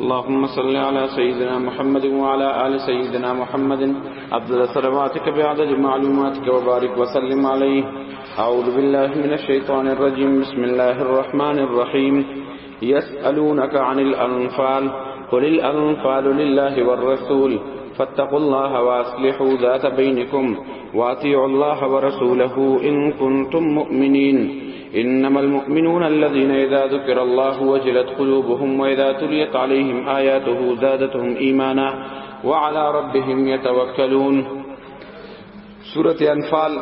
اللهم صل على سيدنا محمد وعلى آل سيدنا محمد أبدل صلواتك بعدد معلوماتك وبارك وسلم عليه أعوذ بالله من الشيطان الرجيم بسم الله الرحمن الرحيم يسألونك عن الأنفال قل الأنفال لله والرسول فاتقوا الله واصلحوا ذات بينكم واطيعوا الله ورسوله إن كنتم مؤمنين انما المؤمنون الذين اذا ذكر الله وجلت قلوبهم واذا تليت عليهم اياته زادتهم ايمانا وعلى ربهم يتوكلون سوره انفال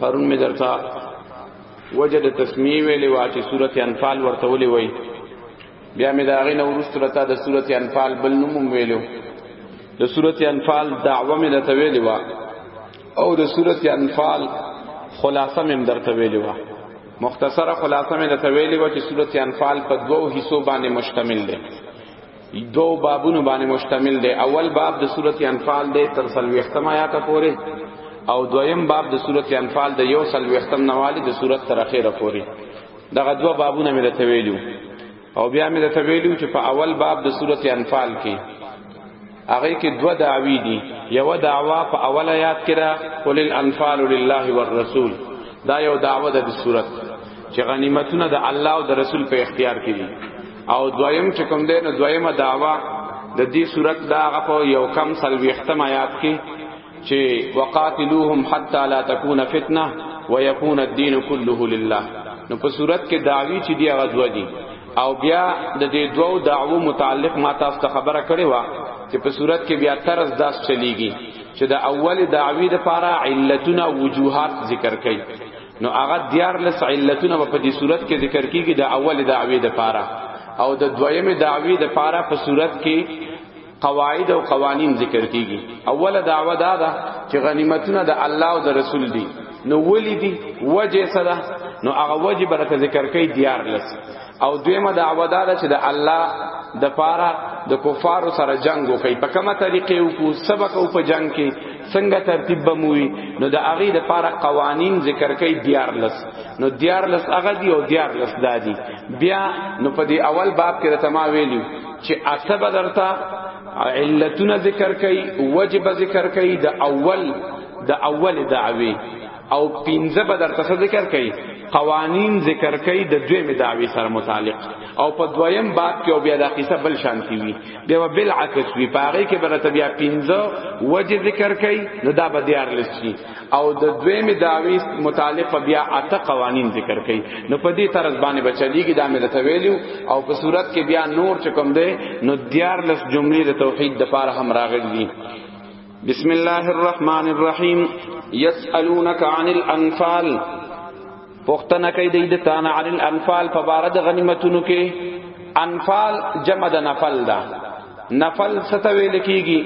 پرون می درتا وجد تسمیه ویلی وا چې سوره انفال ورته ولي وای بیا می دا غینه ورستو رتا د سوره انفال بل نوم ویلو د سوره انفال دعوه می د تویلی وا او د سورته انفال خلاصه مم درته ویلی و مختصره خلاصه مم درته ویلی و چې سورته انفال په دوو حصو باندې مشتمل ده دو بابونو باندې مشتمل ده اول باب د سورته انفال ده تر سلوختم آیات پورې او دویم باب د سورته انفال ده یو سلوختم نوالی د سورته تر اخره پورې دغه دو بابونه مې درته ویلو او بیا مې ته ویلو چې په اول باب د سورته انفال کې هغه کې دوه دعوی دي یو دعوا په اول آیات کې را قل الانفال لله والرسول دا یو دعوه ده د صورت چې غنیمتونه د الله او د رسول په اختیار کې دي او دویم چې کوم دی نو دویمه دعوا د دې صورت دا هغه په یو کم سلوي ختم آیات کې چې وقاتلوهم حتا لا تكون فتنه ويكون الدين كله لله نو په صورت کې داوی چې دی غزو دي او بیا د دې دوو دعوو متعلق ما تاسو ته خبره کړې و چې په صورت کې بیا طرز داس چلیږي چې د اول دعوی د پاره علتونه وجوهات ذکر کړي نو هغه دیار لس علتونه په دې صورت کې ذکر کیږي د اول دعوی د پاره او د دویمه دعوی د پاره په صورت کې قواعد او قوانین ذکر کیږي اوله دعوه دا ده چې غنیمتونه د الله او د رسول دي نو ولی دي وجه صدا نو هغه وجه برکه ذکر کوي دیار لس او دویمه دعوه دا ده چې د الله د پاره د کفارو سره جنگ وکي په کومه طریقې او کو سبق او په جنگ کې څنګه ترتیب بموي نو د هغه د پاره قوانین ذکر کوي دیار لس نو دیار لس هغه دی او دیار لس دادی بیا نو په دې اول باب کې د تما ویلی چې اته به درته علتونه ذکر کوي وجب ذکر کوي د اول د اول دعوی او پنځه به درته ذکر کوي قوانین ذکر کوي د دویمه دعوی سره متعلق او په دویم باب کې بیا د قصه بل شانتی وي بیا بل عکس وي پاره کې برته بیا پنځه وجه ذکر کوي نو دا به دیار لسی او د دویمه داوی متعلق بیا اته قوانین ذکر کړي نو په دې طرز باندې بچلیږي دا مې ته ویلو او په صورت کې بیا نور چکم دی نو دیار لس جملې د توحید د پاره هم راغلي دي بسم الله الرحمن الرحیم یسالونک عن الانفال پختنه کوي د دې تان عن الانفال په بار د غنیمتونو کې انفال جمع د نفل دا نفل ستوي لکېږي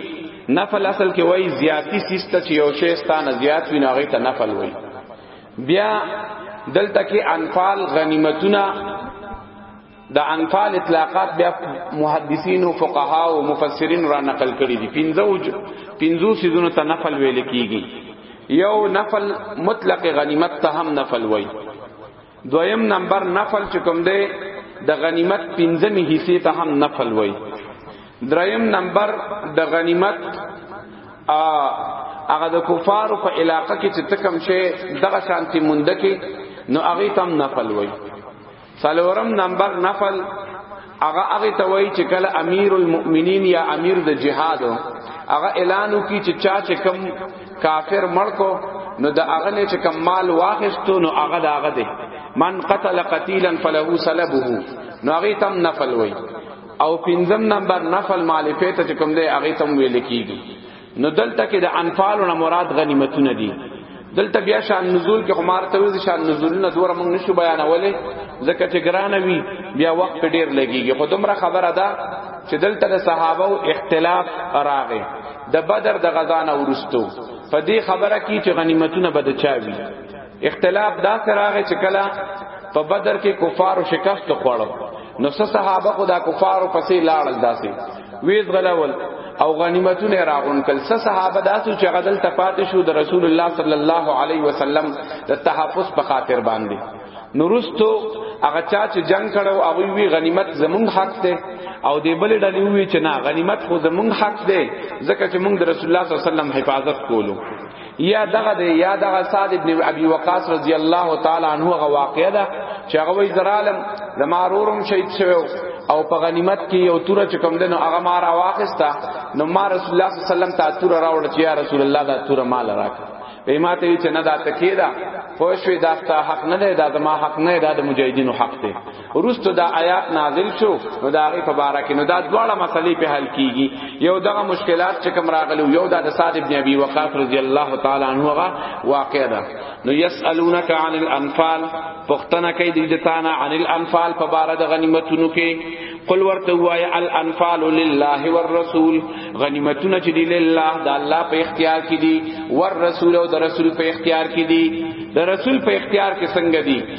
نفل اصل کې وای زیاتی سیسته چې یو شی ستانه زیات وي نو ته نفل وای بیا دلته کې انفال غنیمتونه د انفال اطلاقات بیا محدثین او فقها او مفسرین را نقل کړی دي پنځو پنځو سيزونو ته نفل ویل کیږي یو نفل مطلق غنیمت ته هم نفل وای دویم نمبر نفل چکم دی د غنیمت پنځمې حصے ته هم نفل وای دریم نمبر د غنیمت ا هغه د کفارو په علاقه کې چې تکم شي دغه شانتي مونده کې نو هغه تم نفل وای څلورم نمبر نفل هغه هغه ته وایي چې کله امیر المؤمنین یا امیر د جهاد هغه اعلان وکړي چې چا چې کم کافر مړ کو نو د هغه نه چې کم مال واخستو نو هغه د هغه دی من قتل قتیلا فله سلبه نو هغه تم نفل وایي او پنځم نمبر نفل مالفه ته کوم دی هغه تم ویل کیږي نو دلته کې د انفال نه مراد غنیمتونه دي دلته بیا شان نزول کې خمار ته وځي شان نزول نه دوره موږ نشو بیانولې ځکه چې ګران وي بیا وخت ډیر لګيږي خو دومره خبره ده چې دلته د صحابه او اختلاف راغې د بدر د غزا نه ورستو په دې خبره کې چې غنیمتونه بد چاوي اختلاف دا سراغه چې کله په بدر کې کفار او شکست خوړل نو صحابه خدا کفار او پسې لاړل داسي ویز غلول او غنیمتونه راغون کل څه صحابه داسو چې غدل تفات شو د رسول الله صلی الله علیه وسلم د تحفظ په خاطر باندې نورستو هغه چا چې جنگ کړو هغه وی غنیمت زمونږ حق دی او دی بل ډلې وی چې نه غنیمت خو زمونږ حق دی ځکه چې مونږ د رسول الله صلی الله علیه وسلم حفاظت کولو یا دغه دی یا دغه سعد ابن ابي وقاص رضی الله تعالی عنہ غو واقعه ده چې هغه وی زرالم د مارورم شهید شوی او په غنیمت کې یو توره چې کوم دنو هغه مار واخیستا نو ما رسول الله صلی الله علیه وسلم ته توره راوړ چې یا رسول الله دا توره مال راکړه به ما ته چې نه دا تکیدا پوه شوې دا تا حق نه دی دا زما حق نه دی دا د مجاهدینو حق دی ورستو دا آیات نازل شو نو دا غي په بارا کې نو دا دواړه مسلې په حل کیږي یو دغه مشکلات چې کوم راغلو یو دا د صاد ابن ابي وقاص رضی الله تعالی عنہ هغه واقع ده نو یسالونک عن الانفال پختنه کوي د دې تانا عن الانفال په بارا د غنیمتونو کې قل ورته وای الانفال لله والرسول غنیمتونه چې دی لله د الله په اختیار کې دي ور رسول او د رسول په اختیار کې دي د رسول په اختیار کې څنګه دي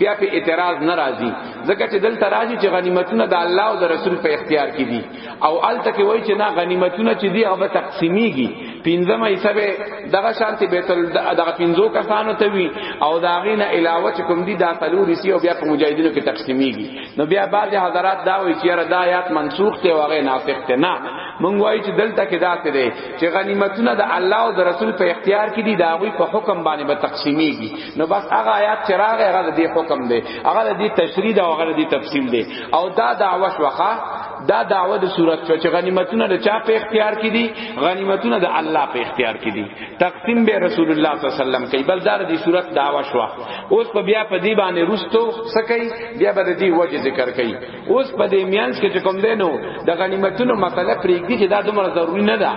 بیا په اعتراض ناراضي ځکه چې دلته راځي چې غنیمتونه د الله او د رسول په اختیار کې دي او الته کې وایي چې نه غنیمتونه چې دي هغه تقسیمیږي پنځمه حصہ به دغه شانتی بیت ال دغه پنځو کسانو ته وی او دا غینه علاوه چې کوم دي دا تلو رسی او بیا په مجاهدینو کې تقسیمیږي نو بیا بعضی حضرات دا وایي چې را دا آیات منسوخ ته واغې ناسخ ته نه مونږ وایي چې دلته کې دا څه دی چې غنیمتونه د الله او د رسول په اختیار کې دي دا غوي په حکم باندې به تقسیمیږي نو بس هغه آیات چې راغی هغه د دې حکم دی هغه د دې تشریح او هغه د دې تفصیل دی او دا دعوه شوخه دا دعوه د صورت شو چې غنیمتونه د چا په اختیار کې دي غنیمتونه د الله په اختیار کې دي تقسیم به رسول الله صلی الله علیه وسلم کوي بل دار د صورت دعوه شو اوس په بیا په دی باندې رستو سکی بیا به د دې وجه ذکر کوي اوس په دې میانس کې چې کوم دینو د غنیمتونو مسله پرېږدي چې دا دومره ضروری نه ده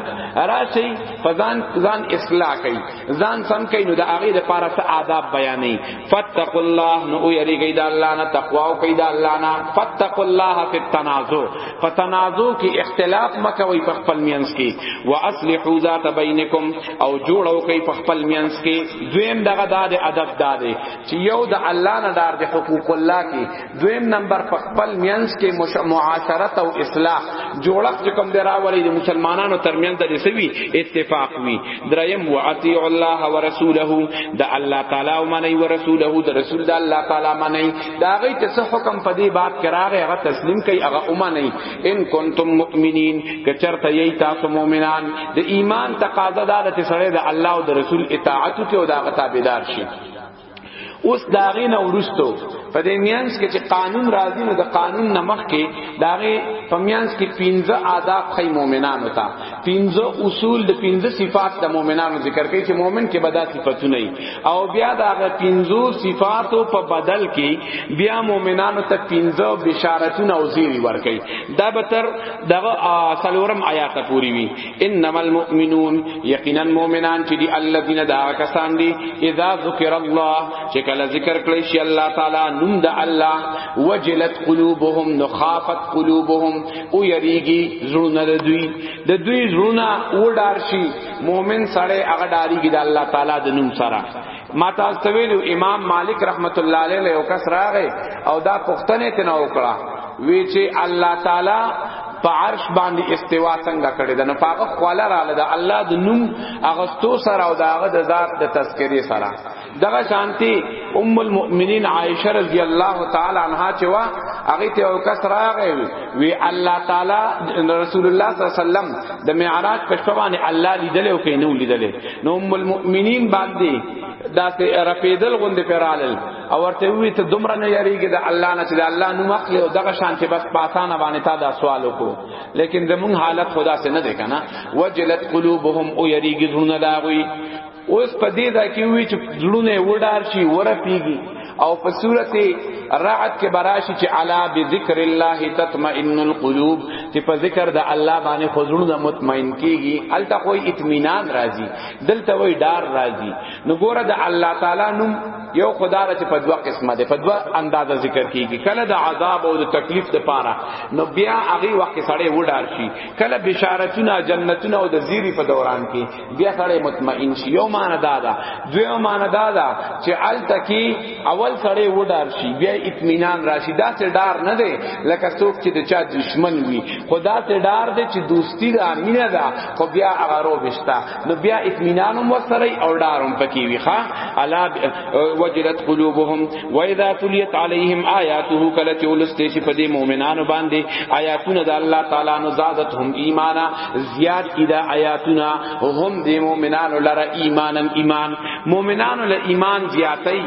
راشي فزان ځان اصلاح کوي ځان سم کین نو د هغه د پاره څه آداب بیانې فتق الله نو یریږي د الله نه تقوا او کید الله نه فتق الله فی التنازع فتنازع کی اختلاف مکوي په خپل مینس کی واصلحوا ذات بینکم او جوړو کوي په خپل مینس کی دویم دغه د ادب داده چې یو د الله نه دار د حقوق الله کی دویم نمبر په خپل مینس کې معاشرت او اصلاح جوړښت چې کوم دی راولي د مسلمانانو ترمنځ د سوي اتفاق وي دریم و اطیع الله ورسوله د الله تعالی او منی و رسوله د رسول د الله تعالی منی دا غي ته څه حکم په دې باب کې راغی هغه تسلیم کوي هغه اومنی ان کنتم مؤمنین که چرته یی تاسو مؤمنان د ایمان تقاضا ده چې سره د الله او د رسول اطاعت کوي او دا غتا بيدار شي اوس داغې نه ورستو په دې میانس کې چې قانون راځي نو د قانون نمخ کې داغې په میانس کې 15 آداب خی مؤمنانو ته 15 اصول د 15 صفات د مؤمنانو ذکر کوي چې مؤمن کې بدا صفاتونه او بیا داغه 15 صفاتو په بدل کې بیا مؤمنانو ته 15 بشارتونه او زیری ورکړي دا به تر دغه سلورم آیات پوری وي انما المؤمنون یقینا مؤمنان چې دی الذين دا کسان دي اذا ذکر الله چې کله ذکر کړی شي الله تعالی نوم د الله وجلت قلوبهم نخافت قلوبهم او یریږي زړونه د دوی د دوی زړونه وډار شي مؤمن سره هغه ډاریږي د الله تعالی د نوم سره ما تاسو ته ویلو امام مالک رحمت الله علیه له کس راغې او دا پښتنه تنه وکړه وی چې الله تعالی په عرش باندې استوا څنګه کړی دا نو پاغه خواله رااله دا الله د نوم اغستو سره او داغه د ذات د تذکری سره دغه شانتی ام المؤمنین عائشه رضی الله تعالی عنها چې وا هغه ته او کس راغی وی الله تعالی رسول الله صلی الله علیه وسلم د معراج په شپه باندې الله لیدل او کینو لیدل نو ام المؤمنین باندې داسې رپیدل غوندې پرالل او ورته وی ته دومره نه یریږي د الله نه چې د الله نوم اخلي او دغه شان چې بس پاسانه باندې تا دا سوال وکړو لیکن زمون حالت خدا سے نه دی کنه وجلت قلوبهم او یریږي زړونه داغوي اوس په دې دا کې وی چې زړونه وډار شي ورپیږي او په صورت رعد کې براشي چې علا بذکر الله تطمئن القلوب چې په ذکر د الله باندې خزړونه مطمئن کیږي الته کوئی اطمینان راځي دلته وای ډار راځي نو ګوره د الله تعالی نوم یو خدا را چې په دوا قسمه ده په دوا اندازه ذکر کیږي کله د عذاب او د تکلیف ته پاره نو بیا هغه وخت سړی وډار شي کله بشارتونه جنتونه او د زیری په دوران کې بیا سړی مطمئن شي یو معنی دا ده دویم معنی دا ده چې ال تکي اول سړی و ډار شي بیا اطمینان راشي دا څه ډار نه دی لکه څوک چې د چا دشمن وي خدا ته ډار دی چې دوستی ده امینه ده خو بیا هغه رو بشتا نو بیا اطمینان هم وسره او ډار هم پکې وي ښا الا وجلت قلوبهم واذا تليت عليهم آياته کله چې ولسته شي په دې مؤمنانو باندې آیاتونه د الله تعالی نو زادتهم ایمانا زیاد کیدا آیاتونه هم دې مؤمنانو لره ایمانن ایمان مؤمنانو له ایمان زیاتای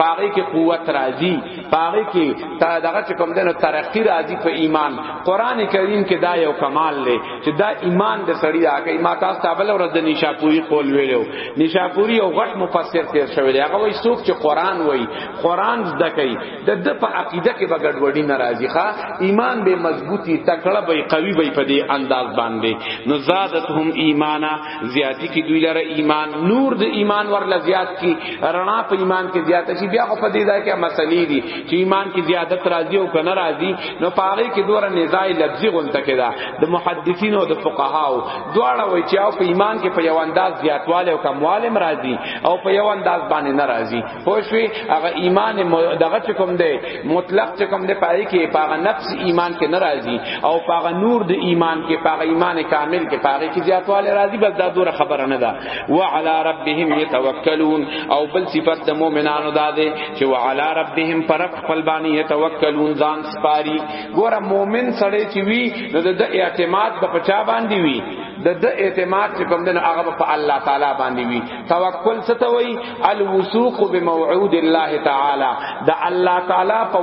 پاره کې قوت راځي پاره کې تا دغه کوم دنو ترقی راځي په ایمان قران کریم کې دا یو کمال لري چې دا ایمان د سړی دا کوي ما تاسو ته بل ورځ د نشاپوری قول ویلو نشاپوری او غټ مفسر تیر شوی دی هغه وایي څوک چې قران وایي قران زده کوي د د په عقیده کې به ګډوډي ناراضي ښا ایمان به مضبوطی تکړه به قوي به په دې انداز باندې نو زادتهم ایمانا زیاتی کی دوی لره ایمان نور د ایمان ورله زیات کی رڼا په ایمان کې زیات شي بیا خو په دې ځای کې مسلې دي چې ایمان کې زیادت راځي او کنه راځي نو پاره کې دوره نزاع لفظي غونته کړه د محدثین او د فقهاو دواړه وایي چې په ایمان کې په یو انداز زیاتواله او کمواله مرادي او په یو انداز باندې ناراضي پوښوي هغه ایمان دغه چې کوم دی مطلق چې کوم دی پای کې پاغه نفس ایمان کې ناراضي او پاغه نور د ایمان کې پاغه ایمان کامل کې پاغه کې زیاتواله راضي بس دا دوره خبره نه ده وعلى ربهم يتوکلون او بل صفت د مؤمنانو دا ده چې وعلى ربهم پر خپل باندې يتوکلون ځان سپاري ګوره مؤمن سړی چې وي نو د اعتماد په پچا باندې وي د د اعتماد چې کوم دنه هغه په الله تعالی باندې وي توکل ستوي الوثوق بموعود الله تعالی دا الله تعالی په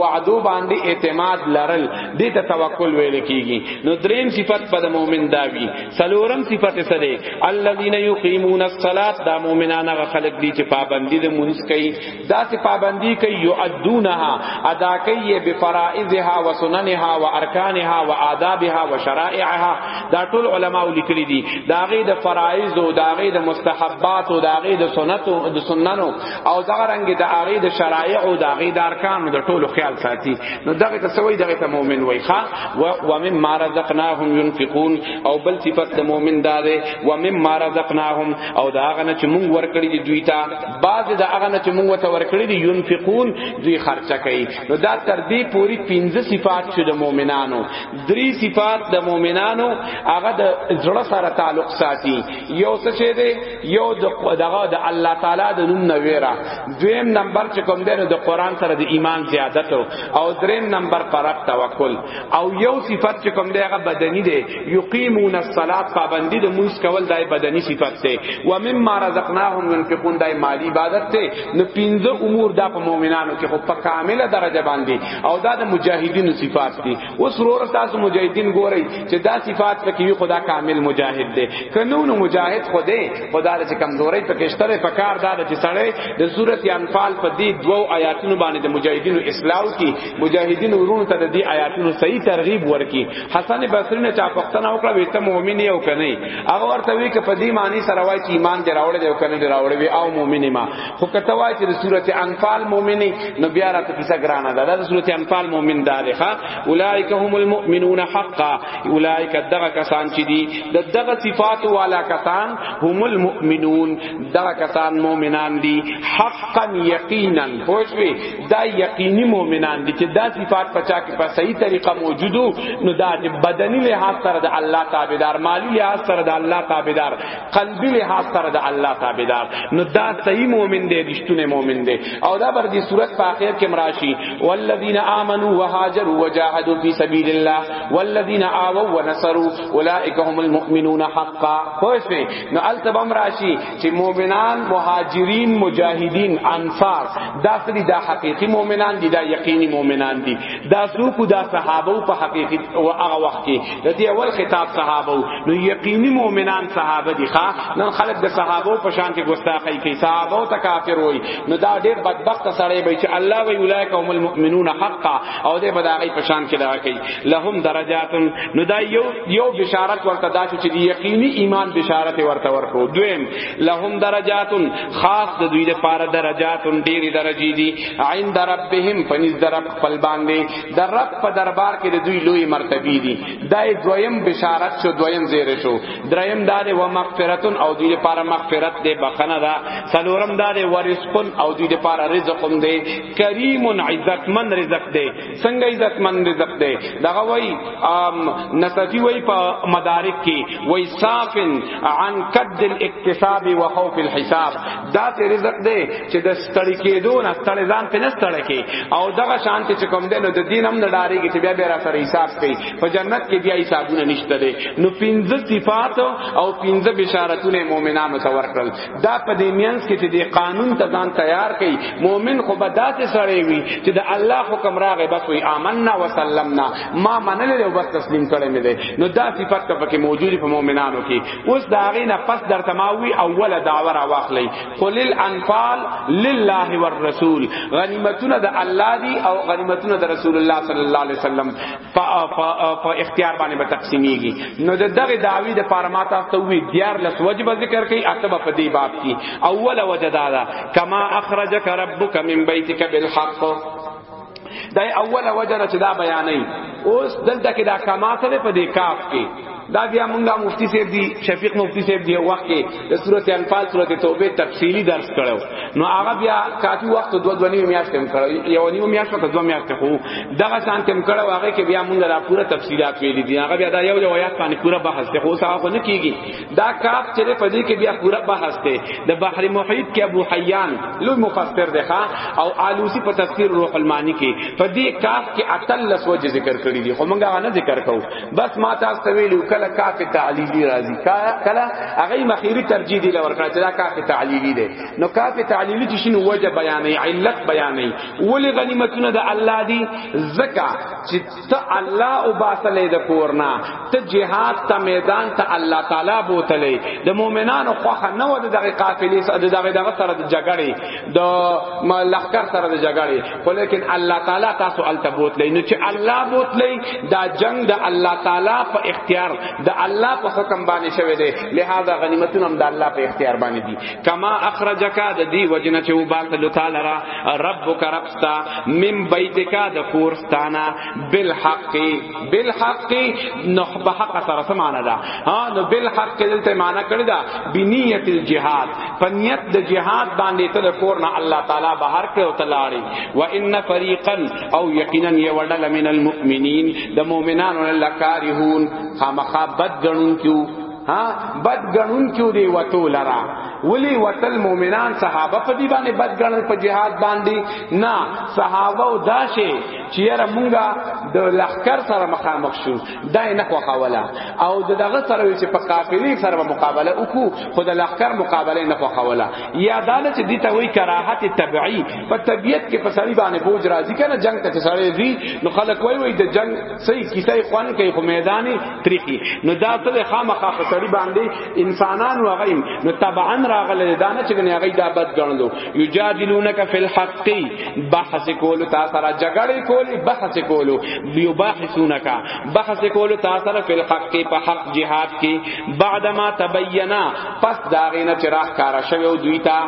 وعدو باندې اعتماد لرل دې ته توکل ویل کیږي نو دریم صفت په مؤمن داوی سلورم صفت سره الذين يقيمون الصلاه دا مؤمنان غ خلق دي چې پابندي د مونږ کوي دا چې پابندي کوي يؤدونها ادا کوي بفرائضها وسننها وارکانها وآدابها وشرائعها دا ټول علما لیکلي دي دا غي د فرایض او دا غي د مستحبات او دا غي د سنت او د سننو او دا رنګ د غي د شرایع او دا غي د ارکان د ټول خیال ساتي نو دغه ته سوي دغه ته مؤمن وای ښا و مم ما رزقناهم ينفقون او بل صفت د مؤمن دا ده و مم ما رزقناهم او دا غنه چې مونږ ورکړي دي دوی ته بعض دا غنه چې مونږ ته ورکړي دي ينفقون دوی خرچه کوي نو دا تر دې پوری 15 صفات چې د مؤمنانو درې صفات د مؤمنانو هغه د زړه سره تعلق ساتي یو څه چې دی یو د دغه د الله تعالی د نوم نویرا دویم نمبر چې کوم دی د قران سره د ایمان زیادت او دریم نمبر پر توکل او یو صفت چې کوم دی هغه بدنی دی یقیمون الصلاه پابندی د موس کول دای بدنی صفت دی و مما رزقناهم ينفقون دای مالی عبادت دی نو پنځه امور د مؤمنانو کې خو په کامله درجه باندې او دا د مجاهدینو صفات دي اوس ورور تاسو مجاهدین ګورئ چې دا صفات پکې وي خدا کامل مجاهد دی قانون مجاهد خو دی خدا چې کمزوري پکې شتره پکار دا چې سړی د سورته انفال په دې دوو آیاتونو باندې د مجاهدینو اصلاح کی مجاهدین ورونو ته د دې آیاتونو صحیح ترغیب ورکي حسن بصری نه چا پښتنه وکړه وې ته مؤمن یو کنه هغه ورته وی ک په دې معنی سره وای چې ایمان دی راوړل دی کنه دی راوړل وی او مؤمن ما خو کته وای چې د سورته انفال مؤمنی نو بیا راته کیسه ګرانه ده د سورته انفال مؤمن داري ښا اولایک هم المؤمنون حقا اولایک دغه کسان چې دي د دغه صفات والا کسان هم المؤمنون دغه کسان مؤمنان دي حقا یقینا پوښوي دا یقیني مؤمنان دي چې دا صفات پچا کې په صحیح طریقه موجودو نو دا بدني لحاظ سره د الله تابعدار مالی لحاظ سره د الله تابعدار قلبی لحاظ سره د الله تابعدار نو دا صحیح مؤمن دی رښتونه مؤمن دی او دا بر دې صورت په اخر کې مراشي والذین آمنوا وهاجروا وجاهدوا فی سبیل الله والذین آووا ونصروا اولئک هم المؤمنون حقا خوښ نو التبم راشي چې مؤمنان مهاجرین مجاهدین انصار دا سری دا حقیقی مؤمنان دي دا یقینی مؤمنان دي دا سوق دا صحابه په حقیقت او هغه وخت کې د دې اول خطاب صحابه نو یقینی مؤمنان صحابه دي ښا نن خلک د صحابه په شان کې ګستاخی کوي صحابه ته کافر وای نو دا ډیر بدبخت سړی به چې الله وی اولایک هم المؤمنون حقا او دې بداغی په شان کې دا کوي لهم درجات نو دا یو یو بشارت ورته دا چې یقینی ایمان بشارت ورته ورکو دویم لهم درجات خاص د دوی لپاره درجات ډیر درجی دي عند ربهم پنځ درب خپل باندې در رب په دربار کې د دوی لوی مرتبه دي دای دویم بشارت شو دویم زیر شو دریم دار و مغفرتون او دی لپاره مغفرت دی بخنه دا سلورم دار و رزقن او دی لپاره رزقم دی کریم عزتمن رزق دی څنګه عزتمن رزق دی دغه وای نصفی وای په مدارک کې وای صافن عن قد الاکتساب و خوف الحساب دا ته رزق دی چې د ستړی کېدو نه ستړی ځان په نستړی کې او دغه شان چې کوم دی نو د دین هم نه ډاریږي چې بیا به را سره حساب کوي په جنت کې بیا حسابونه نشته دی نو پنځه صفات او پنځه بشارتونه مؤمنانو ته ورکړل دا په دې مینس کې چې د قانون ته ځان تیار کوي مؤمن خو به داسې سړی وي چې د الله حکم راغی بس وي آمنا وسلمنا ما منل او بس تسلیم کړی مې دی نو دا صفات په کې موجودی په مؤمنانو کې اوس دا غینه پس در تماوی اوله دعوه را واخلی قل الانفال لله والرسول غنیمتونه د الله دی او غنیمتونه د رسول الله صلی الله علیه وسلم په اختیار باندې به تقسیمیږي نو د دغه دعوی د پارمات تاسو وی دیار لس وجب ذکر کوي اتب په دې باب کې اوله وجدادا کما اخرجک ربک من بیتک بالحق دا اوله وجره چې دا بیانې اوس دلته کې دا کما سره په دې کاف کې دا بیا مونږه مفتی صاحب دی شفیق مفتی صاحب دی وخت کې د سورته انفال سورته توبه تفصیلی درس کړو نو هغه بیا کافی وخت دوه دوه نیو میاشتې هم کړو یو نیو میاشت ته دوه میاشتې خو دغه شانته هم کړو هغه کې بیا مونږه دا پوره تفصیلات ویلې دي هغه بیا دا یو یو آیات باندې پوره بحث ته خو ساغه نه کیږي دا کاف چې په دې کې بیا پورا بحث دی د بحر محیط کې ابو حیان لوی مفسر دی او آلوسی په تفسیر روح المانی کې په دې کاف کې اتلس وجه ذکر کړی دی خو مونږه نه ذکر کوو بس ما تاسو ته ویلو کله کاف تعلیلی راضی کله هغه مخیری ترجیح دی لور کړه چې دا کاف تعلیلی دی نو کاف تعلیلی چې شنو وجه بیانې علت بیانې ولی غنیمتونه د الله دی زکا چې ته الله او باسلې د کورنا ته جهاد ته میدان ته الله تعالی بوتلې د مؤمنانو خوخه نه و دغه قافلې سره دغه دغه سره د جګړې د لخر سره د جګړې خو لیکن الله تعالی تاسو ال تبوتلې نو چې الله بوتلې دا جنگ د الله تعالی په اختیار د الله په حکم باندې شوی دی لہذا غنیمتونه هم د الله په اختیار باندې دي کما اخرجک د دې وجنه چې وباسلو تعالی را ربک رب ستا من بیتکا د کورستانا بالحق بالحق نو په حق سره سمانه ده ها نو بالحق دلته معنا کړی دا بنیت الجهاد پنیت د جهاد باندې ته د کورنا الله تعالی بهر کړ او تلاړي و ان فریقا او یقینا یوډل من المؤمنین د مؤمنانو لکارهون خامخابت غنون کیو ها بد غنون کیو دی وتو لرا ولی وتل مومنان صحابه په دی باندې بد غنل په جهاد باندې نه صحابه او داشه چیرې مونږه د لخر سره مخامخ شو دای نه خوخولا او دغه سره چې په قافلې سره مقابله وکړو خو د لخر مقابله نه خوخولا یا دا چې دي ته وی کراهت طبيعي په طبيعت کې په سړي باندې بوج راځي کنه جنگ ته سړی وی نو خلک وای وای د جنگ صحیح کیسه خوان کوي خو میداني تریخي نو دا څه د خامخا په سړی باندې انسانان وغیم نو طبعا راغله دا نه چې نه هغه دا بد ګڼلو یجادلونک فی الحق بحث کول تا سره جګړه کول بحث کول یو بحثونک بحث کول تا سره فی الحق په حق جهاد کې بعد ما تبینا پس داغینه چراغ کارا شوی دوی ته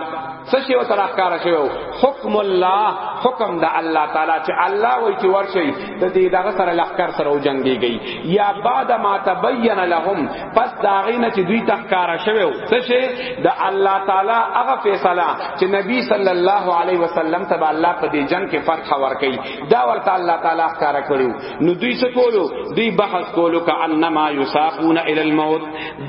څه شی وته راکاره شوی حکم الله حکم د الله تعالی چې الله وایي چې ورشي د دې دغه سره لخر سره وجنګيږي یا بعد ما تبین لهم پس دا غینه چې دوی تخکاره شوی څه شی د الله تعالی هغه فیصله چې نبی صلی الله علیه وسلم ته الله په دې جنگ کې فتح ورکړي دا ورته الله تعالی ښکارا کړو نو دوی څه کولو دوی بحث کولو کانما یساقون الی الموت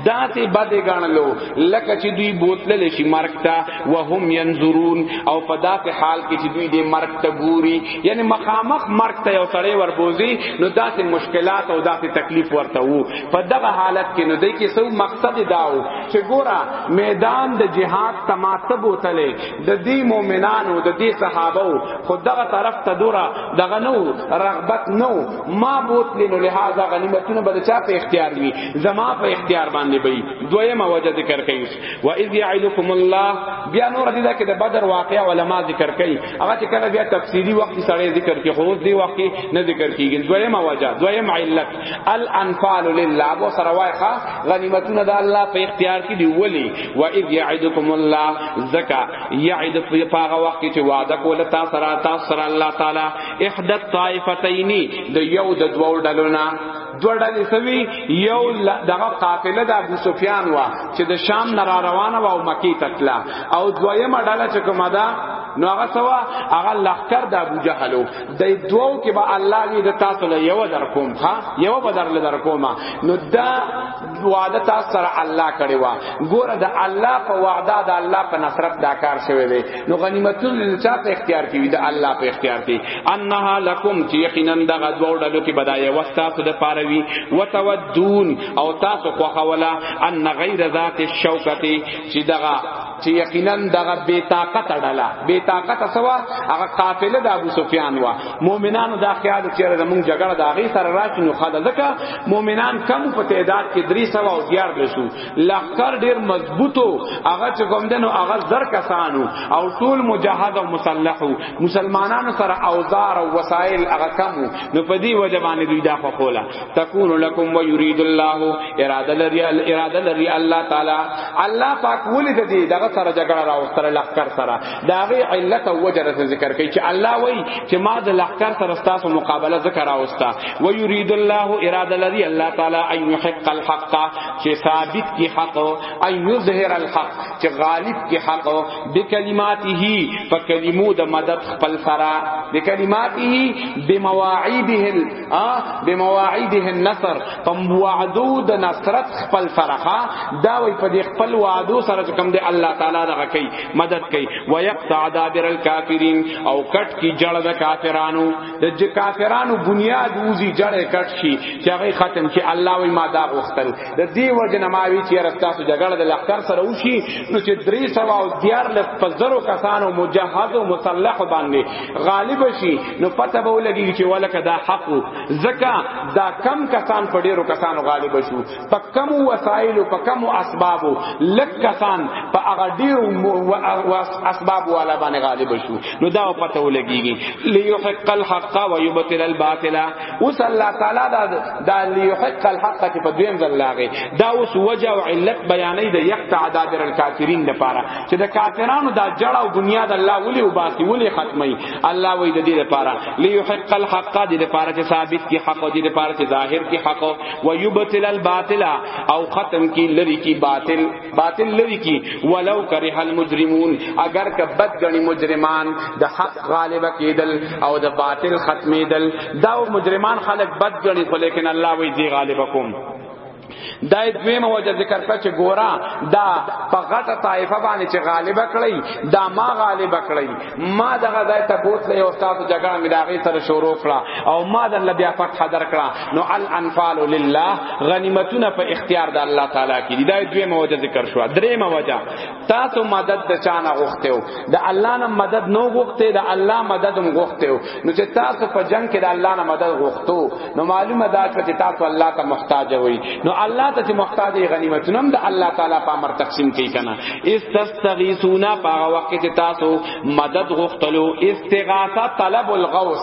داسې بد غنلو لکه چې دوی بوتل شي مرګ ته وهم ينظرون او په داسې حال کې چې دوی دې مرګ ته ګوري یعنی مخامخ مرګ ته یو سړی وربوزي نو داسې مشکلات او داسې تکلیف ورته وو په دغه حالت کې نو دوی کې سو مقصد داو چې ګورا میدان د جهاد تماته بوتلې د دې مؤمنانو د دې صحابه خو دغه طرف ته دورا دغه نو رغبت نو ما بوتل نو لہذا غنیمتونه بل چا په اختیار وی زما په اختیار باندې به دویمه وجه ذکر کوي و اذ یعدکم الله بیا نور دې دا کې د بدر واقعا علما ذکر کوي هغه چې کله بیا تفصیلی وخت سره ذکر کې خو دې وخت نه ذکر کیږي دویمه وجه دویم علت الانفال لله ابو سروایخه غنیمتونه د الله په اختیار کې دی ولی و اذ یعدکم الله زکا یعد په هغه وخت کې چې وعده کوله تاسو سره تاسو سره الله تعالی احدث طائفتین د یو د دوه ډلونه دوه ډلې سوي یو دغه قافله د ابو سفیان وا چې د شام نه را روانه وا او مکی ته تلله او دویمه ډله چې کومه ده نو هغه سوا هغه لخر د ابو جهل د دوو کې به الله دې د تاسو له یو در کوم ها یو به در له در کومه نو دا وعده تاسو سره الله کړی وا ګوره د الله په وعده د الله په نصرت دا کار شوی دی نو غنیمتونه د چا په اختیار کې وي د الله په اختیار کې انها لکم چې یقینا دغه دوه ډلو کې بدایي وستا سود پاروي وتودون او تاسو خو خولا ان غیر ذات الشوکتی چې دغه چې یقینا دغه بے طاقت ډلا بے طاقت سوا هغه قافله د ابو سفیان وا مؤمنانو دا خیال چې را موږ جګړه دا غي سره راځي نو خاله ځکه مؤمنان کم په تعداد کې درې سوا او دیار دسو لخر ډیر مضبوطو هغه چې کوم دنو هغه زر کسانو او ټول مجاهد او مسلحو مسلمانانو سره اوزار او وسایل هغه کم نو په دې وجه باندې دوی دا خپل تكون لكم ويريد الله اراده لري اراده لري الله تعالی الله پاک ولید دی دغه سره جګړه راوستره لخر سره داغه علت او وجره ذکر کوي چې الله وای چې ما د لخر سره تاسو مقابله ذکر راوستا ويريد الله اراده لري الله تعالی ان يحق الحق چې ثابت کی حق او ان يظهر الحق چې غالب کی حق او بکلماته فکلمو د مدد خپل سره بکلماته بمواعيده ا بمواعيده النصر پم وعدو د نصرت خپل سره دا وي په دې خپل وعدو سره کوم دی الله تعالی دغه کوي مدد کوي ويقطع دابر الكافرين او کټ کی جړه د کافرانو د کافرانو بنیاد وزي جړه کټ شي چې هغه ختم شي الله وي ما دا غوښتل د دې وجنه ما وی چې رستا سو جګړه د لخر سره وشي نو چې درې سوا او دیار لس پزرو کسانو مجهز او مسلح باندې غالب شي نو پته به ولګي چې ولکه دا حق زکا دا کم کسان په ډیرو کسانو غالب شو په کم وسایل په کم اسباب لک کسان په هغه ډیرو اسباب والا باندې غالب شو نو دا پته ولګيږي ليحق الحق ويبطل الباطل وس الله تعالی دا دا ليحق الحق چې په دویم ځل لاغه دا اوس وجه او علت بیانې د یقطع دابر الکافرین لپاره چې د کافرانو دا جړه او بنیاد الله ولي وباسي ولي ختمي الله وې د دې لپاره ليحق الحق دې لپاره چې ثابت کی حق دې لپاره چې ظاهر کی حق او يبطل الباطل او ختم کی لری کی باطل باطل لری کی ولو کرح المجرمون اگر که بد غني مجرمان د حق غالب کېدل او د باطل ختمېدل دا مجرمان خلق بد غني خو لیکن الله وې دې غالب کوم دا دویمه وجه ذکر کړه چې ګورا دا په غټه طائفه باندې چې غالب کړی دا ما غالب کړی ما دغه ځای ته بوتله او استاد جګړه مې داغه سره شروع کړه او ما د الله بیا فتح در کړه نو الانفال لله غنیمتونه په اختیار د الله تعالی کې دی دا دویمه وجه ذکر شو دریمه وجه تاسو مدد د چانه غوښتو د الله نه مدد نو غوښته د الله مدد هم غوښتو نو چې تاسو په جنگ کې د الله نه مدد غوښتو نو معلومه ده چې تاسو الله ته محتاج وي نو الله ته چې محتاج غنیمتونه هم د الله تعالی په امر تقسیم کوي کنه استغیثونا په وخت کې تاسو مدد غوښتلو استغاثه طلب الغوث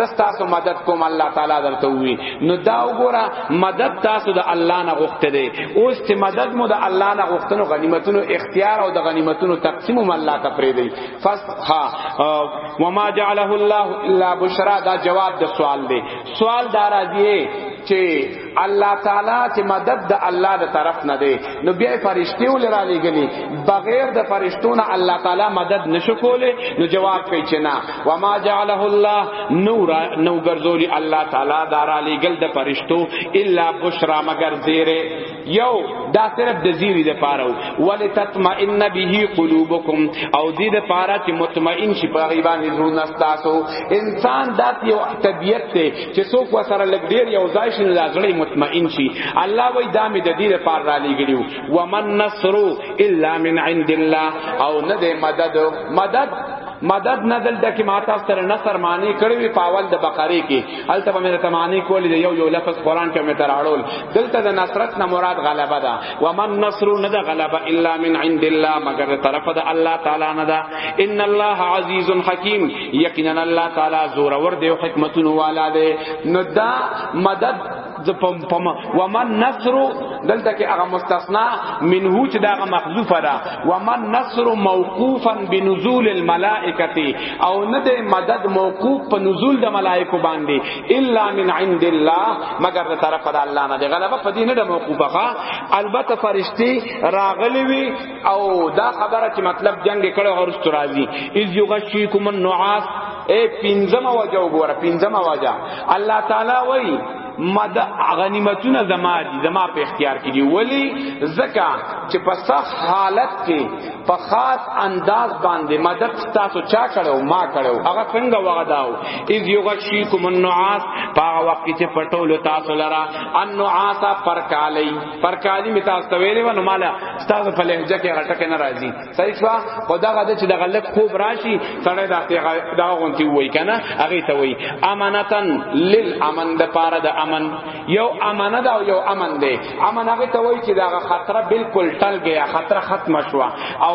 زستاسو مدد کوم الله تعالی درته وی نو دا وګوره مدد تاسو د الله نه غوښته دی اوس چې مدد مو د الله نه غوښتنو غنیمتونو اختیار او د غنیمتونو تقسیم هم الله ته پرې دی فس ها وما جعله الله الا بشرا دا جواب د سوال دی سوال دارا دی چې الله تعالی چې مدد د الله د طرف نه دی نو بیا فرشتي ول را لګلی بغیر د فرشتونه الله تعالی مدد نشو کوله نو جواب کوي چې نه و ما جعله الله نور نو ګرځولي الله تعالی دارا لګل د فرشتو الا بشرا مگر زیره یو دا صرف د زیری د پاره ول تطمئن به قلوبکم او دې د پاره چې مطمئن شي په غیبان زړه نستاسو انسان دات یو طبیعت ته چې څوک وسره لګ ډیر یو ځای شي دا زړه مطمئن شي الله وای دا مې د دې لپاره را لګړیو ومن نصر الا من عند الله او نه دې مدد مدد مدد نه دلته کې ماته سره نصر معنی کړی وی پاول د بقره کې الته به مې ته معنی کولې یو یو لفظ قران کې مې تراړول دلته د نصرت نه مراد غلبه ده و من نصر نه ده غلبه الا من عند الله مگر طرف د الله تعالی نه ده ان الله عزیز حکیم یقینا الله تعالی زور ور دی او حکمتونو والا دی نو دا مدد د پم پم ومن نصر دلته کې هغه مستثنا منه چې دا هغه محذوف را ومن نصر موقوفا بنزول الملائکه او نه د مدد موقوف په نزول د ملائکه باندې الا من عند الله مگر طرف د الله نه دی غلبه په دې نه د موقوفه البته فرشتي راغلي وي او دا خبره چې مطلب جنگ کړه او رست راضی اذ یغشیکم النعاس اے پنځمه وجه وګوره پنځمه وجه الله تعالی وای مد غنیمتونه زما دي زما په اختیار کې دي ولی زکا چې په صح حالت کې په خاص انداز باندې مدد تاسو چا کړو ما کړو هغه څنګه وغداو اذ یغشیکم النعاس په وخت چې پټول تاسو لرا النعاس پر کالی پر کالی می تاسو ته ویلې ونه مالا تاسو په لهجه کې غټه کې ناراضي صحیح شو خدا غده چې د غلط خوب راشي سړی دا پیغه دا غونتی وای کنه هغه ته وای امانتن للامن د پاره د امن یو امانه دا یو امن دی امن هغه ته وای چې دا خطر بالکل ټل گیا خطر ختم شو او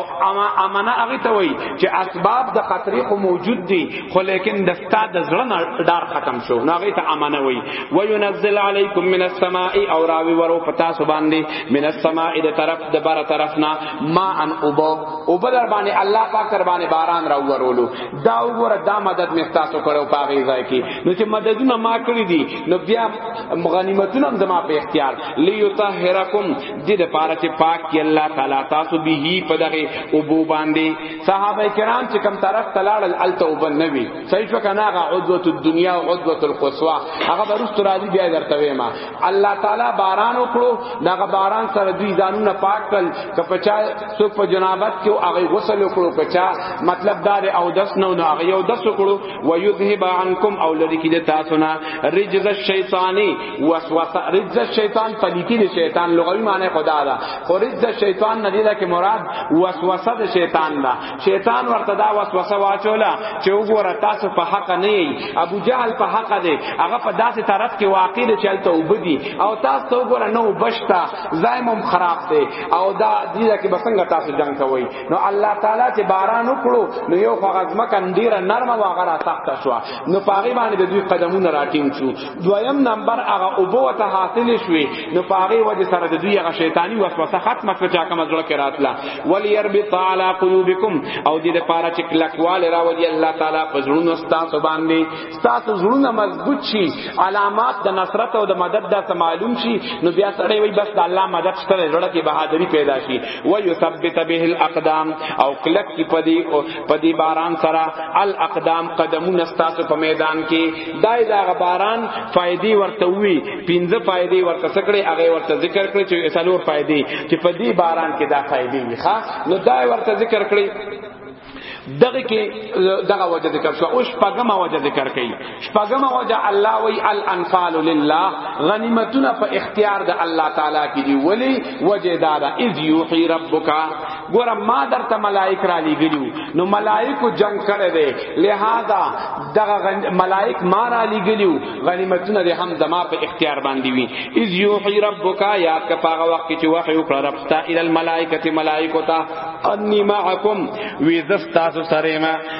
امانه هغه ته وای چې اسباب د خطرې خو موجود دي خو لیکن د ستا د زړه نه ډار ختم شو نو هغه ته امانه وای و ينزل علیکم من السماء او راوی ورو پتا سو باندې من السماء د طرف د بار طرف نه ما ان اوبو او بل باندې الله پاک تر باندې باران را ورولو دا وګوره دا مدد می تاسو کړو پاغه ځای کې نو چې مددونه ما کړی دي نو بیا غنیمتونه هم زما په اختیار لیطهرکم دې د پاره چې پاک کی الله تعالی تاسو به په دغه اوبو باندې صحابه کرام چې کم طرف تلاړل الته وبن نبی صحیح شو کنه هغه عدوه الدنیا او عدوه القصوا هغه برست راځي بیا درته وېما الله تعالی باران وکړو دغه باران سره دوی ځانونه پاک کړ کپچا څوک په جنابت کې هغه غسل وکړو کچا مطلب دار او دس نو نو هغه یو دس وکړو ويذهب عنکم او لری کې تاسو نه رجز الشیطانی وسوسه رجز شیطان پلیتی دی شیطان لغوی معنی خدا دا خو رجز شیطان ندی دا که مراد وسوسه دی شیطان دا شیطان ورته دا وسوسه واچولا چې وګوره تاسو په حق نه یی ابو جهل په حق دی هغه په داسې طرف کې واقع دی چلته وبدی او تاسو ته وګوره نو بشتا زایمم خراب دی او دا دی دا کې بسنګ تاسو جنگ کوي نو الله تعالی چې باران وکړو نو یو فغزمه کندیره نرمه واغره سخت شو نو پاغي باندې د دوی قدمونه راټینګ شو دویم نمبر هغه اوبو ته حاصل شوي نو پاره وجه سره د دوی هغه شیطانی وسوسه ختمه کړه چې کوم زړه کې راتله وليربط على قلوبكم او دې لپاره چې کلکواله راوړي الله تعالی په زړونو ستاسو باندې ستاسو زړونه مضبوط شي علامات د نصرت او د مدد د معلوم شي نو بیا سره وي بس د الله مدد سره زړه کې بهادری پیدا شي ويثبت به الاقدام او کلک کې پدی په دې باران سره الاقدام قدمونه ستاسو په میدان کې دای دا باران فائدې ورته وی پنځه فائدې ورته سکړې هغه ورته ذکر کړې چې اسلور فائدې چې په دې باران کې دا فائدې وی ښا نو دای ورته ذکر کړې دغه کې دغه وجه ذکر شو او شپږمه وجه ذکر کړي شپږم وجه الله وی الانفال لله غنیمتونه په اختیار د الله تعالی کې دی ولی وجه دا دا اذ یوحی ربک ګور ما درته ملائک را لګیو نو ملائکو جنگ کړي دي لہذا دغه ملائک ما را لګیو غنیمتونه دې هم دما په اختیار باندې وی اذ یوحی ربک یا کا پاغه وخت چې وحی وکړه رب تا ال الملائکه ملائکه تا انی معکم وی زستاسو سره ما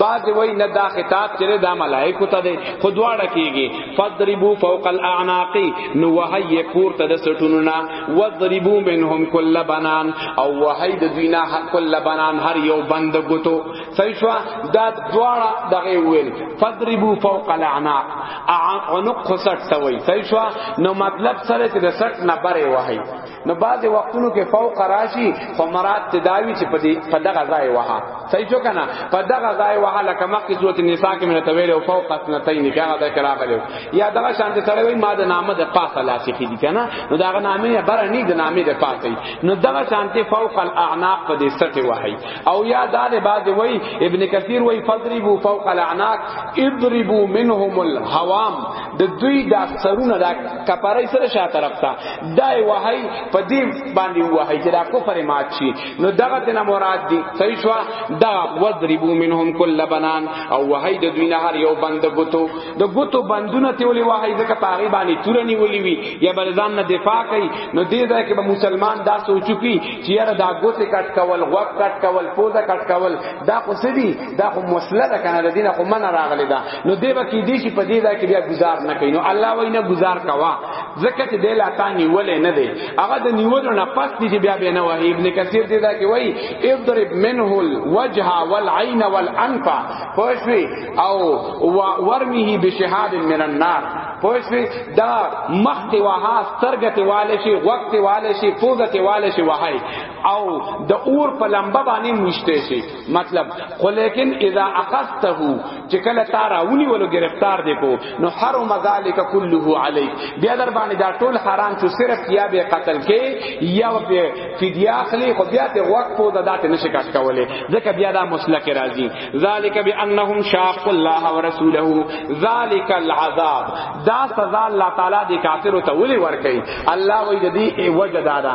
بعض وای نه دا خطاب چره دا ملائکه ته دی خو دواړه کیږي فضربوا فوق الاعناق نو وهي پور ته د سټونو نا وضربوا منهم كل بنان او وهي د دینا كل بنان هر یو بند غتو صحیح شو دا دواړه دغه ویل فضربوا فوق الاعناق عنق خسټ سوی صحیح شو نو مطلب سره چې د سټ نه بره وهي نو بعض وختونو کې فوق راشي خو مراد تداوی چې په دې په دغه ځای وها صحیح شو کنه په دغه ځای وها لکه مخکې صورت نساء کې مې تویل او فوق اثنتین کې هغه ذکر راغلی یا دغه شان ته سره وي ما د نامه د پاسه لاسې کې دي کنه نو دغه نامه نه بر نه د نامه د پاسه نو دغه شان ته فوق الاعناق په دې سټه وهي او یا دا د بعض وای ابن کثیر وای فضربوا فوق الاعناق اضربوا منهم الهوام د دوی دا سرونه دا کپارای سره شا طرف ته دای وهی په دې باندې وهی چې دا کفر مات شي نو دغه تنه مراد دي صحیح شو دا وضربو منهم کل بنان او وهی د دوی نه هر یو بند ګوتو د ګوتو بندونه ته ولي وهی ځکه پاغي باندې تورنی ولي وی یا بلزان نه دفاع کوي نو دې ځای کې به مسلمان دا سوچو کی چې یاره دا ګوتې کټ کول غوږ کټ کول پوزه کټ کول دا خو سدي دا خو مسله ده کنه د دینه خو من راغلی دا نو دی به کې دې شي په دې دا کې بیا گزار نه کوي نو الله وای نه گزار کوا ځکه چې دې لا تانی ولې نه دی هغه د نیولو نه پس دې بیا به نه وای ابن کثیر دې دا کې وای اضرب منه الوجه والعين والانف پوښوي او ورمه بشهاب من النار پوښوي دا مخ دی وها سترګه دی والے شي وخت دی والے شي فوزه دی والے شي وهای او د اور په لمبه باندې مشته شي مطلب خو لیکن اذا اخذته چې کله تاراونی ولو گرفتار دی کو نو حرم ذالک كله علیک بیا در باندې دا ټول حرام چې صرف یا به قتل کې یا به فدیه اخلي خو بیا ته وقت په دات نشه کټ کوله ځکه بیا دا مسلک راځي ذالک بانهم شاق الله ورسوله ذالک العذاب دا سزا الله تعالی دی کافر ته ولي ورکي الله وې دې وجدادا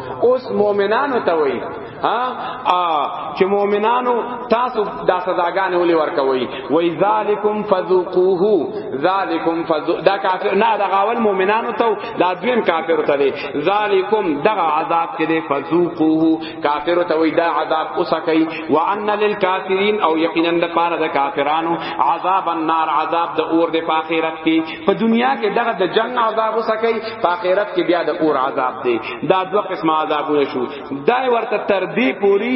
اوس مؤمنانو ته وای ها چې مؤمنانو تاسو دا سزاګانې ولې ورکوي وای ذالکم فذوقوه ذالکم فذو دا کافر نه دا غاول مؤمنانو ته دا دویم کافر ته دی ذالکم دا عذاب کې دی فذوقوه کافر ته وای دا عذاب اوسه کوي وان للکافرین او یقینا د پاره د کافرانو عذاب النار عذاب د اور د اخرت کې په دنیا کې دغه د جنگ عذاب وسکي په آخرت کې بیا د اور عذاب دی دا دوه قسمه عذابونه شو دا ورته تر دې پوری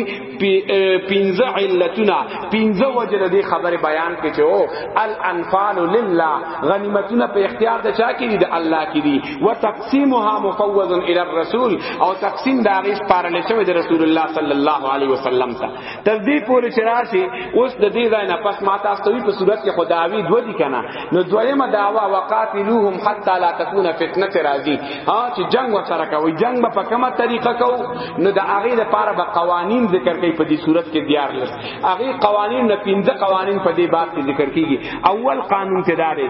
پنځه علتونه پنځه وجه د خبره بیان کې چې او الانفال لله غنیمتونه په اختیار د چا کې دي د الله کې دي وتقسیمها مفوض الى الرسول او تقسیم دا غي سپارل شوی د رسول الله صلی الله علیه وسلم ته تر دې پورې چې راشي اوس د دې ځای نه پس ما تاسو ته په صورت کې خداوی دو دي کنه نو دویمه دعوا وقاتلوهم حتا لا تكون فتنه راځي ها چې جنگ وسره کوي جنگ به په کومه طریقه کو نو د هغه لپاره به قوانین ذکر کوي په دې صورت کې دیار لس هغه قوانین نه پنځه قوانین په دې باب کې ذکر کیږي اول قانون کې داري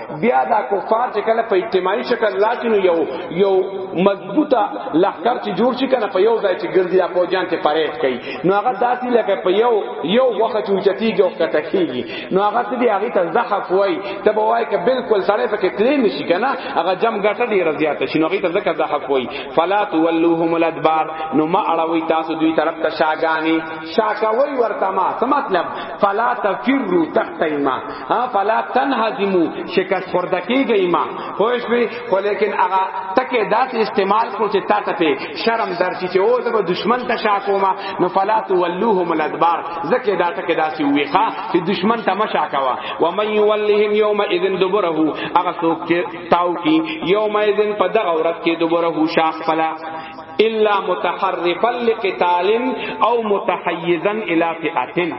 بیا دا کفار چې کله په اجتماعي شکل راشي نو یو یو مضبوطه لخر چې جوړ شي کنه په یو ځای چې ګرځي دا فوجان ته پریټ کوي نو هغه داسې لکه په یو یو وخت چې وچتیږي او کته کیږي نو هغه دې هغه ته زخف وای ته به وای ک بالکل سړی پکې تلې نشي کنه هغه جم ګټه ډیر زیات شي نو هغه ته زکه زخف وای فلا تولوهم الادبار نو ما اړوي تاسو دوی طرف ته شاګانی شاکوي ورته ما څه مطلب فلا تفروا تحت ما ها فلا تنهزموا شکست خورده کیږي ما خوښ وي خو لیکن هغه تکه داس استعمال کو چې تا ته شرم درشي چې او د دشمن ته شاکو ما نو فلا تولوهم الادبار زکه دا تکه داسي وي ښا چې دشمن ته مشا کوا و من يولهم يوم اذن دبره هغه څوک چې تاو کی يوم اذن په دغه ورځ کې دبره شاخ فلا الا متحرفا لقتال او متحيزا الى فئه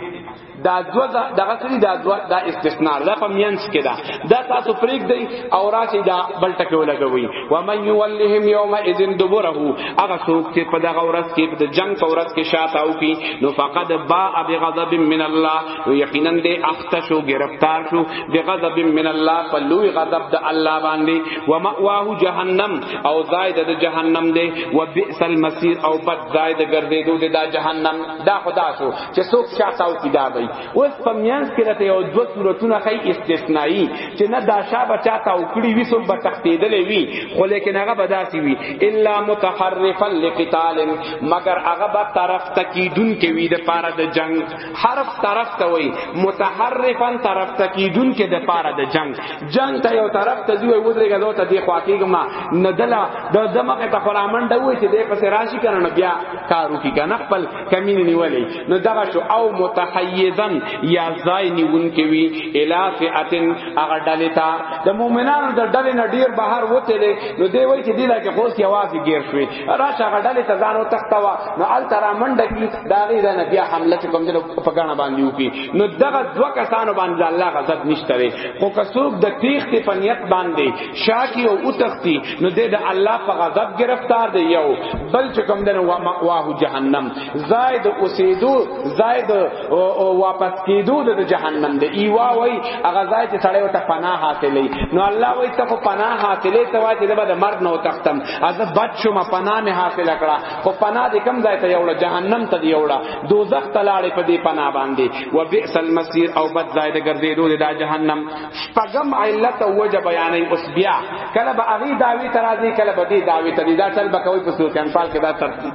دا دو دغه سری دا دو دا استثناء دا په مینس کې دا دا تاسو پریک دی او راشي دا بل ټکی ولګوي و من یولهم یوم اذن دبره هغه څوک چې په دغه ورځ کې د جنگ په ورځ کې شاته او کی نو فقد باء بغضب من الله نو یقینا دې اخته شو گرفتار شو بغضب من الله په لوی غضب د الله باندې و مأواه جهنم او زائد د جهنم دې و بئس المصير او بد زائد ګرځېدو دې دا جهنم دا خدا شو چې څوک شاته او کیدا وي اوس په میانس کې راته یو دوه صورتونه خی استثنایی چې نه دا شابه چاته او کړی وي څوک به تختیدلې وي خو لیکن هغه بداسي وي الا متحرفا لقتال مگر هغه به طرف تکیدون کې وي د پاره د جنگ حرف طرف ته وای متحرفا طرف ته کیدون کې د پاره د جنگ جنگ ته یو طرف ته دی وای ودرېګا دوته دی خوا کېګما ندلا د دمغه ته خرامن دی وای چې د پس راشي کنه بیا کارو کې کنه خپل کمین نیولې نو دغه شو او متحیزا یا زای نیون کې وی الا فئتن هغه ډلې تا د مؤمنانو د ډلې نه ډیر بهر وته نو دی وای چې دی لکه خو سیوازي ګیر شوی راشه غډلې ته ځان وتښتوا نو ال ترا منډه کی دا غي دا بیا حمله چې کوم دل په غاڼه باندې وکي نو دغه دوه کسانو باندې الله غضب نشته وي خو کڅوک د تیخ ته پنیت باندې شاکی او اتختی نو د الله په غضب گرفتار دی یو بل چې کوم دل واه جهنم زائد اوسیدو زائد او واپس کیدو د جهنم دی ایوا وای هغه ځای چې سړی وته پناه حاصلې نو الله وای ته پناه حاصلې ته وای چې د مرګ نو تختم از بچ شو ما پناه می حاصل کړه خو پناه دې کم ځای ته یوړه جهنم ته دی یوړه دوزخ ته لاړې په دې پناه باندې و بئس المصير او بد ځای د ګرځېدو د جهنم شپږم علت وجه بیانې اوس بیا کله به اغي داوی ترازی کله به دې داوی ته دا چل بکوي په سورکان پال کې دا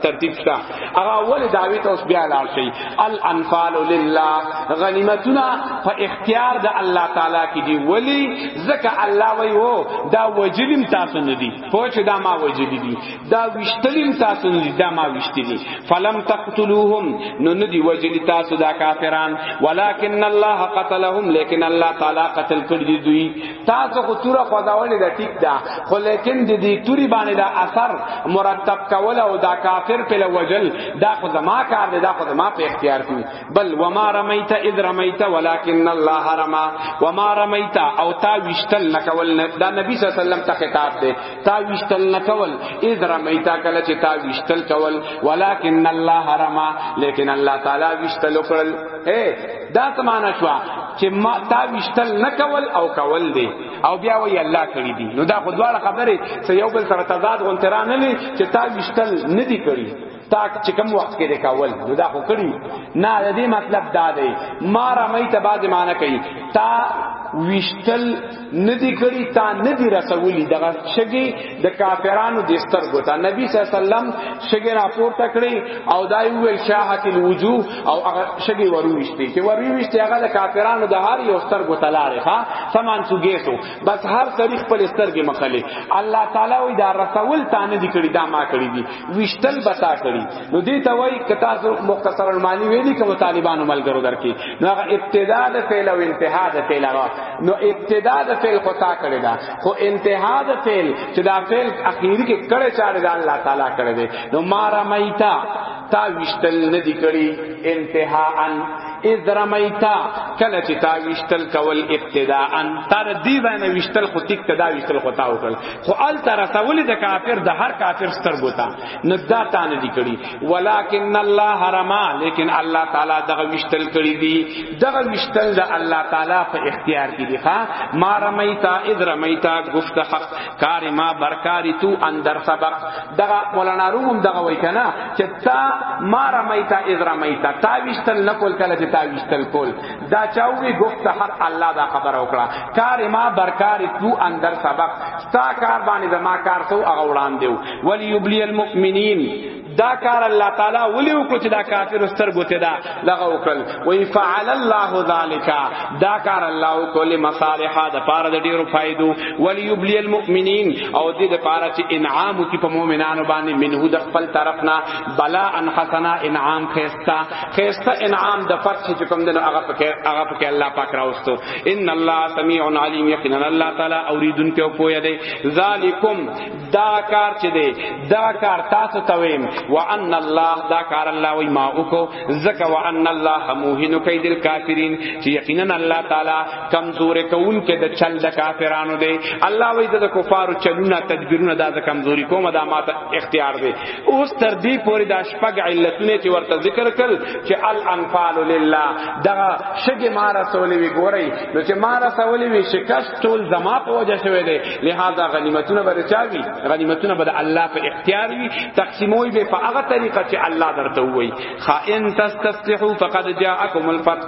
ترتیب شته هغه اول دعوی ته اوس بیا لاړ شي الانفال لله غنیمتنا په اختیار د الله تعالی کې دی ولی زکه الله وی وو دا وجلم تاسو نه دی پوهچ دا ما وجلی دی دا وشتلم تاسو نه دی دا ما وشتلی فلم تقتلوهم نو نه دی وجلی تاسو دا کافران ولکن الله قتلهم لیکن الله تعالی قتل کړی دوی تاسو خو توره خوځولې ده ټیک ده خو لیکن د دې توري باندې دا اثر مرتب کول او دا کافر په لوجل دا خو زما کار دی دا خو زما په اختیار دی بل وما رمیت اذ رمیت ولکن الله رما وما رمیت او تا وشتل نکول دا نبی صلی الله علیه وسلم ته خطاب دی تا وشتل نکول اذ رمیت کله چې تا وشتل کول ولکن الله رما لیکن الله تعالی وشتل کړل اے دا سمانه شو چې ما تا وشتل نه کول او کول دی او بیا وی الله کړی دی نو دا خو دواړه خبره چې یو بل سره تضاد غونتران نه چې تا وشتل نه دی کړی تا چې کوم وخت کې ریکاول نو دا خو کړی نه د دې مطلب دا دی ما را مې ته بعد معنی کوي تا وشتل ندی کړي تا ندی رسولي دغه شګي د کافرانو د سترګو ته نبی صلی الله علیه وسلم شګي راپور تکړي او دای ویل شاهت الوجو او هغه شګي ورويشتي چې ورويشتي هغه د کافرانو د هر یو سترګو ته لاړې ها سامان سوګیسو بس هر طریق په سترګې مخلي الله تعالی وی دا رسول تا ندی کړي دا ما کړی دي وشتل بتا کړي نو دې ته وای کتا مختصر المانی ویلي کوم طالبانو ملګرو درکې نو هغه ابتدا د فعل او انتها د فعل هغه نو ابتدا د فعل خو تا کړی دا خو انتها د فعل چې دا فعل اخیری کې کړه چاره د الله تعالی کړی دی نو ما رمیتا تا وشتل نه دی کړی انتها ان اذ رمیتا کله چې تا وشتل کول ابتداء تر دی باندې وشتل خو تک تدا وشتل خو تا وکړ خو ال تر رسول د کافر د هر کافر سترګو تا نو دا تا نه دی کړی ولكن الله رما لیکن الله تعالی دغه وشتل کړی دی دغه وشتل د الله تعالی په اختیار کې دی ها ما رمیتا اذ رمیتا گفت حق کار ما برکاری تو اندر سبق دغه مولانا روم دغه وای کنه چې تا ما رمیتا اذ رمیتا تا وشتل نه کول کله چې تا وشتل کول دا چاوی گفت حق الله دا خبر وکړه کار ما برکاری تو اندر سبق تا کار باندې ما کار تو هغه وړاندې وليبلي المؤمنين دا کار الله تعالی ولی وکړو چې دا کافر سترګو ته دا لغه وکړل وی فعل الله ذالک دا کار الله وکړو لمصالح دا پاره د ډیرو فائدو ولی یبلی المؤمنین او دې د پاره چې انعام کی په مؤمنانو باندې منه د خپل طرف نه بلا ان حسنا انعام خيستا خيستا انعام د فرق چې کوم دنو هغه پکې هغه پکې الله پاک راوستو ان الله سميع عليم یقینا الله تعالی اوریدونکو پوهه دی ذالکم دا کار چې دی دا کار تاسو ته ویم وان الله دا کار الله وی ما وکو زکه وان الله موهن کید الکافرین چې یقینا الله تعالی کمزور کون کې د چل د کافرانو دی الله وی د کفارو چلونه تدبیرونه دا د کمزوري کومه دا ماته اختیار دی اوس تر دې پورې دا شپږ علتونه چې ورته ذکر کړل چې الانفال لله دا شګه ما رسولې وی ګورئ نو چې ما رسولې وی شکست ټول زما په وجه شوی دی لہذا غنیمتونه به چاوي غنیمتونه به الله په اختیار وي تقسیموي به په هغه طریقه چې الله درته وایي خائن تستفتحوا فقد جاءكم الفتح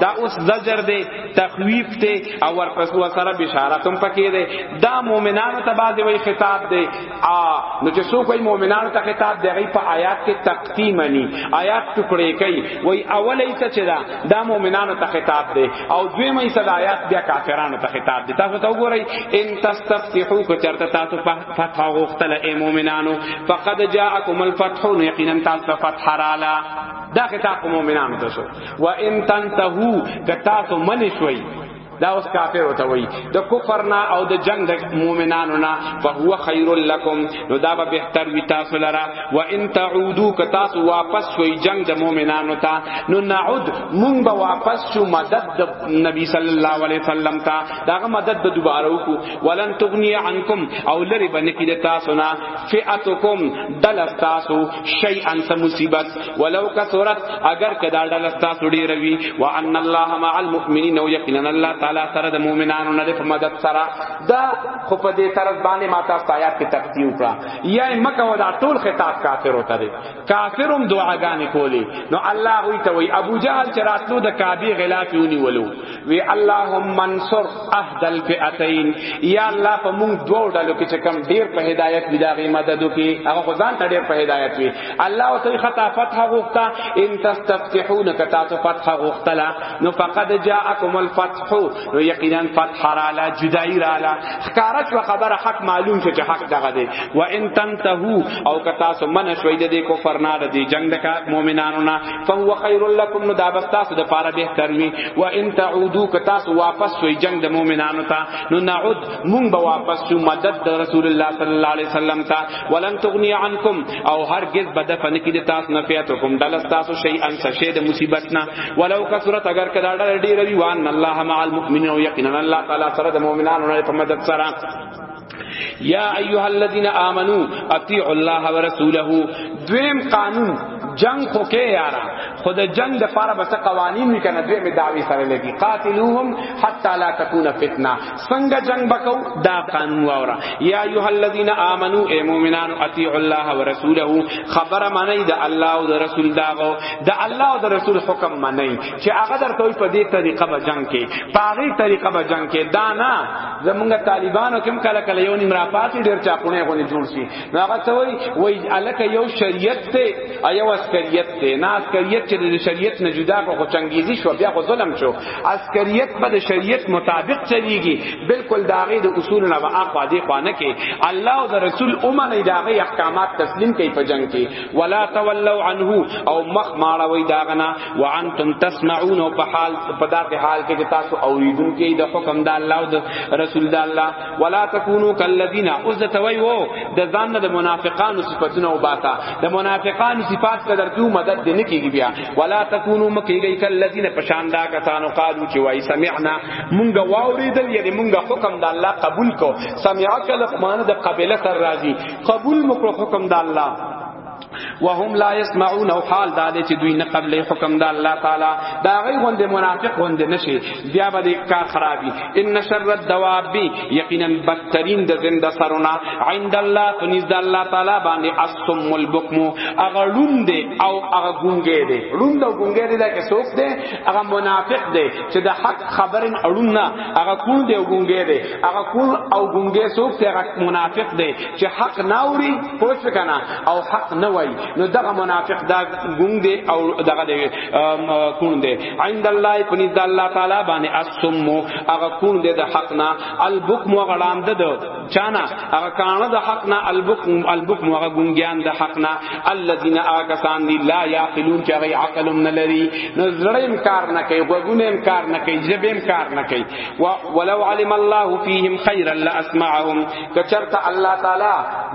دا اوس زجر دی تخویف دی او ورپس وسره بشارت هم پکې دی دا مؤمنانو ته بعد وی خطاب دی ا نو چې څوک وي مؤمنانو ته خطاب دی غي په آیات کې تقسیمنی آیات ټکړې کوي وای اولې ته چې دا دا مؤمنانو ته خطاب دی او دوی مې صلاحات بیا کافرانو ته خطاب دي تاسو ته وګورئ ان تستفتحو کو چرته تاسو فتح غوښتل اے مؤمنانو فقد جاءکم الفتح یقینا تاسو فتح رالا دا خطاب مؤمنانو ته شو و ان تنتهو که تاسو من شوي دا اوس کافر وته وای د کفر نه او د جنگ د مؤمنانو نه فهو خیر لکم نو دا به بهتر وی تاسو لرا و ان تعودو ک تاسو واپس شوي جنگ د مؤمنانو ته نو نعود مون به واپس شو مدد د نبی صلی الله علیه وسلم ته داغه مدد به دوباره وکړو ولن تغنی عنکم او لری باندې کې د تاسو نه فئتکم دل تاسو شیئا مصیبت ولو کثرت اگر کدا دل تاسو ډیر وی وان الله مع المؤمنین او یقینا الله تعالی سره د مؤمنانو نه په مدد سره دا خو په دې طرز باندې ما تاسو ته آیات کې تختی وکړه یا مکه ودا ټول خطاب کافر وته دي کافرم دعاګانې کولی نو الله وی ته وی ابو جهل چې راتلو د کعبه غلاف یونی ولو وی اللهم انصر احد الفئتين یا الله په موږ دوه ډلو کې چې کم ډیر په هدایت وی دا غي مدد وکي هغه خدان ته ډیر په هدایت وی الله او ته خطا فتح غوښتا ان تستفتحون کتا ته فتح غوښتلا نو فقد جاءکم الفتح نو یقینا فتح رالا جدائی رالا خکارش و خبر حق معلوم شو چې حق دغه دی و ان تنتهو او کتا سو من شوی د دې کفر نه د دې جنگ دکا مؤمنانو نه فهو خیر لکم نو دا بس تاسو د پاره بهتر وی و ان تعودو کتا سو واپس شوی جنگ د مؤمنانو ته نو نعود مونږ به واپس شو مدد د رسول الله صلی الله علیه وسلم ته ولن تغنی عنکم او هرگز به دفع نکی د تاسو نه فیات کوم دل تاسو شی ان شی د مصیبت نه ولو کثرت اگر کدا ډیر ډیر وی وان الله مع المؤمنین او یقینا الله تعالی سره د مؤمنانو نه په مدد سره یا ایها الذین آمنو اطیعوا الله ورسوله دویم قانون جنگ خو کې یارا خود جنگ د پاره بس قوانین وی کنه دوی می دعوی سره لګي قاتلوهم حتا لا تکون فتنه څنګه جنگ بکو دا قانون واورا یا ایها الذین آمنو ای مومنان اطیعوا الله ورسوله خبر منی د الله او د رسول داغو د الله او د رسول حکم منی چې هغه در کوئی په دې طریقه به جنگ کې پاغي طریقه به جنگ کې دا نه زمونږ طالبانو کوم کله کله یو نیم راپاتې ډیر چاپونه غونې جوړ شي هغه ته وای وای الکه یو شریعت ته ایو عسکریت ته نه عسکریت چې د شریعت نه جدا کو چنګیزی شو بیا خو ظلم شو عسکریت په د شریعت مطابق چلیږي بالکل داغه د اصول نه به اخوا دی خوانه کې الله او رسول اومه نه داغه احکامات تسلیم کوي په جنگ کې ولا تولوا عنه او مخ ماړوي داغه نه وانتم تسمعون په حال په داسې حال کې چې تاسو اوریدونکو د حکم د الله او رسول د الله ولا تکونو کلذینا اوس د توي وو د ځان نه د منافقانو صفاتونه وباسا د منافقانو صفات په درته مدد دې نه کیږي بیا ولا تکونو مکیږي کلذین پشان دا کسانو قالو چې وای سمعنا مونږ واوریدل یعنی مونږ حکم د الله قبول کو سمعا کله معنی د قبله سر راضی قبول مکو حکم د الله وهم لا يسمعون او حال دا دې چې دوی نه قبل حکم د الله تعالی دا غي غوند منافق غوند نشي بیا به کار خرابي ان شر الدواب یقینا بدترین د زنده سرونه عند الله تنز د الله تعالی باندې اسم البکم اغړون دې او اغه ګونګې دې ړوند او ګونګې دې لکه سوک دې اغه منافق دې چې د حق خبرن اړون نه اغه کون دې او ګونګې دې اغه کون او ګونګې سوک دې اغه منافق دې چې حق ناوري پوه شو کنه او حق نه وای نو دغه منافق دا ګونګ دی او دغه دی کون دی عند الله پنځ د الله تعالی باندې اسم هغه کون دی د حق نه البکم غلام ده دو چانا هغه کانه د حق نه البکم البکم هغه ګونګیان د حق نه الذين اکسان دی لا یاقلون چې هغه عقل نه لري نو زړیم کار نه کوي وګونیم کار نه کوي جبیم کار نه کوي ولو علم الله فيهم خيرا لاسمعهم کچرته الله تعالی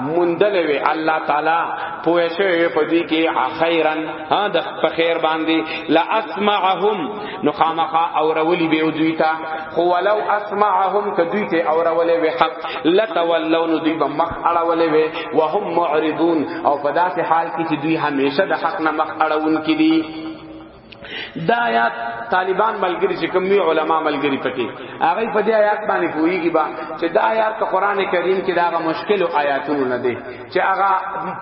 مندل وی الله تعالی پوه شوی په دې کې خیرن ها د په خیر باندې لا اسمعهم نو خامخا اورولي به دوی ته خو ولو اسمعهم کدوی ته اورولې وی حق لتولوا نو دوی به مخ اړولې وی وهم معرضون او په داسې حال کې چې دوی همیشه د حق نه مخ اړون کړي دا آیات طالبان ملګری چې کوم علماء ملګری پکې هغه په دې آیات باندې کویږي با چې دا آیات ته قران کریم کې دا مشکل او آیاتونه نه دي چې هغه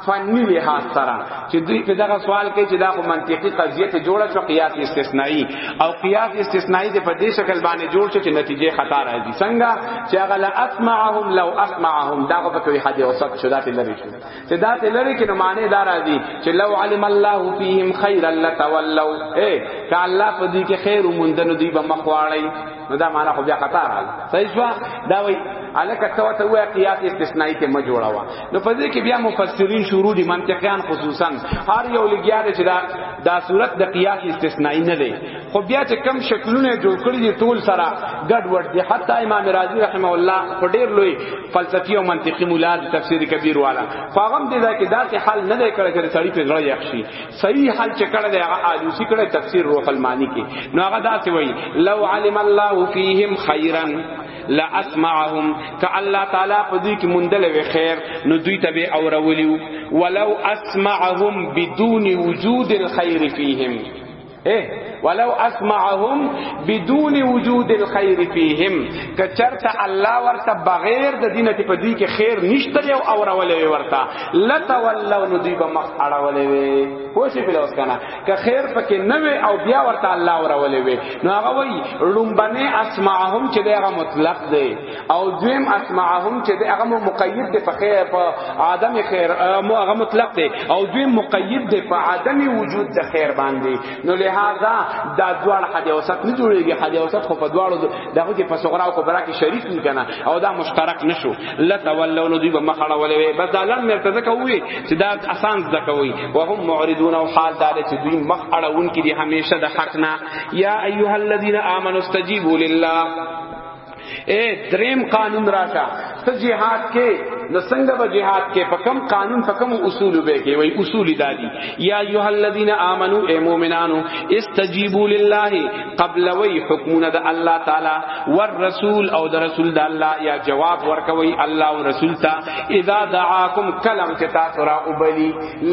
فنی لحاظ سره چې دوی په دغه سوال کې چې دا خو منطقي قضیه ته جوړه شو قیاس استثنایی او قیاس استثنایی دې په دې شکل باندې جوړ شو چې نتیجې خطا راځي څنګه چې هغه لا اسمعهم لو اسمعهم دا په کوي حد اوسط شو دا لري شو چې دا ته لری کې معنی دار دي چې لو علم الله فيهم خيرا لتولوا اے ک الله په دې کې خیر ومندنو دی به مخواړی نو دا معنی خو بیا خطا راځي صحیح شو دا وای الکه تو ته وای قیاس استثنایی ته ما جوړاوا نو په دې کې بیا مفسرین شروع دي منطقيان خصوصا هر یو لګیا دي چې دا دا صورت د قیاس استثنایی نه دی خو بیا چې کم شکلونه جوړ کړی دي ټول سره ګډ وډ دي حتی امام رازی رحمه الله په ډیر لوی فلسفي او منطقي مولا د تفسیر کبیر والا فغم دي دا کې داسې حل نه دی کړی چې سړی په زړه یخ شي صحیح حل چې کړی دی هغه آلوسی کړی تفسیر روح المانی کې نو هغه داسې وایي لو علم الله فیهم خیرا لا اسمعهم ک الله تعالی په دې کې مندل وی خیر نو دوی ته به اورولیو ولو اسمعهم بدون وجود الخير فيهم ولو اسمعهم بدون وجود الخير فيهم کچرته الله ورته بغیر د دینه ته په دوی کې خیر نشته یو او راولې ورته لتولوا ندی به مخ اړولې وي پوښې په لوس کنه که خیر پکې نه وي او بیا ورته الله راولې وي نو هغه وایي لومبنه اسمعهم چې دغه مطلق دی او دویم اسمعهم چې د هغه مقید دی په خیر په عدم خیر مو هغه مطلق دی او دویم مقید دی په عدم وجود د خیر باندې نو لہذا دا دوړ حدی اوسط نه جوړیږي حدی اوسط خو په دواړو دغه کې په صغرا او کبرا کې شریک نه کنه او دا مشترک نشو لا تولوا نو دوی به مخړه ولې بس دا لن مرته ځکه وی چې دا اسان ځکه وی وهم معرضون او حال دا چې دوی مخ اړهون کې دي همیشه د حق نه یا ایها الذین آمنوا استجیبوا لله اے دریم قانون راشه ته جهاد کې نو څنګه به جهاد کې په کم قانون په کم اصول به کې وای اصول دادی یا ایه الذین آمنو اے مؤمنانو استجیبوا لله قبل وی حکمونه د الله تعالی ور رسول او د رسول د الله یا جواب ورکوي الله او رسول ته اذا دعاکم کلم چې تاسو را وبلی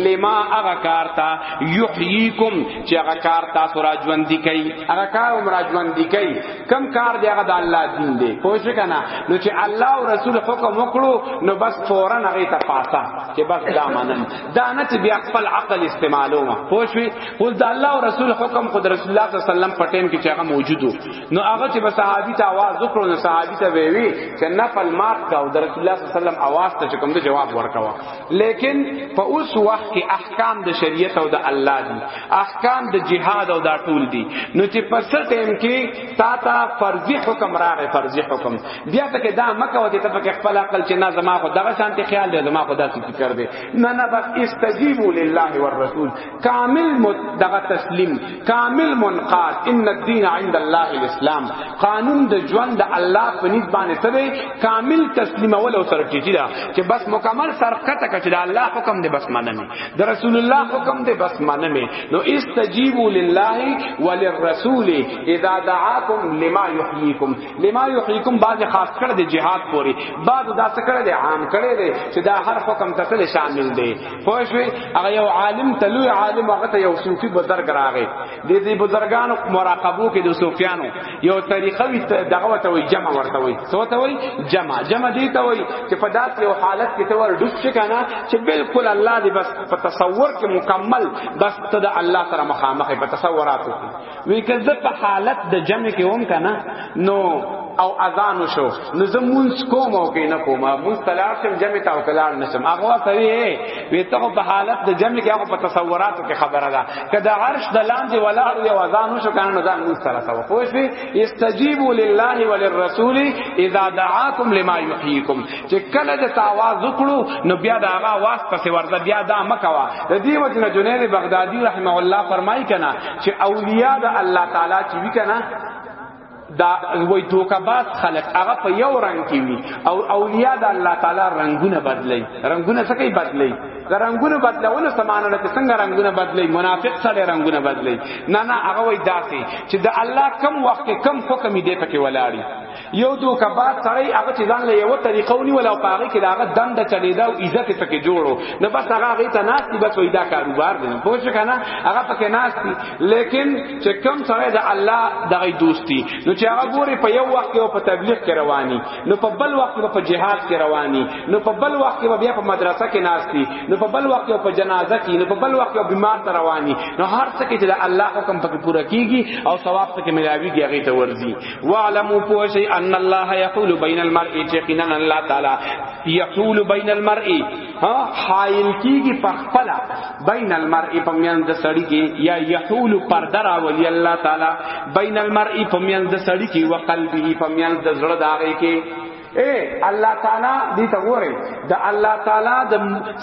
لما هغه کار تا یحییکم چې هغه کار تاسو را ژوند دی کوي هغه کار عمر ژوند دی کوي کم کار دی هغه د الله دین دی پوه شو کنه نو چې الله او رسول حکم وکړو نو بس فورا هغه ته پاسا چې بس دا منم دا نه چې بیا خپل عقل استعمالو ما پوه شو اوس د الله او رسول حکم خود رسول الله صلی الله علیه وسلم په ټیم کې چې هغه موجودو نو هغه چې بس صحابي ته आवाज وکړو نو صحابي ته ویوي چې نفل مات کا او د رسول الله صلی الله علیه وسلم आवाज ته کوم جواب ورکاوه لیکن په اوس وخت کې احکام د شریعت او د الله دي احکام د جهاد او دا ټول دي نو چې په څه ټیم کې تا ته فرضي حکم راغی فرضي حکم بیا ته کې دا مکه وته ته په خپل عقل چې نه زما خو دغه شانتي خیال دی زما خو داسې فکر دی نه نه بس استجیبوا لله والرسول کامل مت دغه تسلیم کامل منقاد ان الدین عند الله الاسلام قانون د ژوند د الله په نسبت باندې سره کامل تسلیم اول او سره ټیټی دا چې بس مکمل سرقته کچ د الله حکم دی بس منم د رسول الله حکم دی بس منم نو استجیبوا لله وللرسول اذا دعاکم لما یحییکم لما یحییکم بعد خاص کړ د جهاد پوری بعد دا څه کړ د عام کړی دی چې دا هر حکم ته شامل دی پوه شوې هغه یو عالم ته لوی عالم هغه ته یو صوفي بزرګ راغی د دې بزرګانو مراقبو کې د صوفیانو یو طریقه وي دغه ته وي جمع ورته وي سو ته وي جمع جمع دي ته وي چې په داسې یو حالت کې ته ور ډوب شې کنه چې بالکل الله دې بس په تصور کې مکمل بس ته د الله سره مخامخ په تصوراتو کې وی که زه په حالت د جمع کې وم کنه نو او اذان شو نو زه مونږ کوم او کې نه کوم مونږ تلار شم جمع تا او کلار نشم هغه کوي وی ته په حالت د جمع کې هغه په تصوراتو کې خبره ده کدا عرش د لاندې ولاړ یو اذان شو کنه نو ځان مونږ سره سوا پوه شئ استجیبوا لله وللرسول اذا دعاکم لما یحییکم چې کله د تاواز وکړو نو بیا دا هغه واس پسې ورځه بیا دا مکوا د دې وجنه جنید بغدادي رحمه الله فرمایي کنا چې اولیاء د الله تعالی چې وی کنا دا وای دوکباز خلق هغه په یو رنگ کې وي او اولیاء د الله تعالی رنگونه بدلی رنگونه څه کوي بدلی د رنگونو بدلولو سمانه نه څنګه رنگونه بدلی منافق سره رنگونه بدلی نه نه هغه وای داسي چې د الله کم وخت کم حکم دی پکې ولاړی یو دوه کبات سره هغه چې ځان له یو طریقو نیول او پاره کې داغه دند چلیدا او عزت پکې جوړو نو بس هغه هغه ته ناس دی بس وېدا کاروبار دی پوه شو کنه هغه پکې ناس دی لیکن چې کم سره د الله دغه دوستی نو چې هغه ګوري په یو وخت او په تبلیغ کې رواني نو په بل وخت په جهاد کې رواني نو په بل وخت کې بیا په مدرسه کې ناس دی نو په بل وخت په جنازه کې نو په بل وخت بیمار ته رواني نو هر څه کې چې الله حکم پکې پوره کیږي او ثواب پکې ملاويږي هغه ته ورزي واعلموا پوشی ان الله یحول بین المرء یقینا الله تعالی یحول بین المرء ها حائل کیږي پخپلا بین المرء پمیان د سړی کی یا یحول پرده راولی الله تعالی بین المرء پمیان د سړی کی وقلبه پمیان د زړه داغه کی اے الله تعالی دې ته وره د الله تعالی د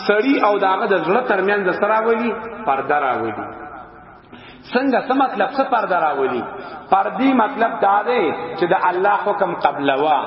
سړی او داغه د زړه ترمن د سراولی پرده راولی څنګه څه مطلب څه پرده راولي پردي مطلب دا دی چې د الله حکم قبل وا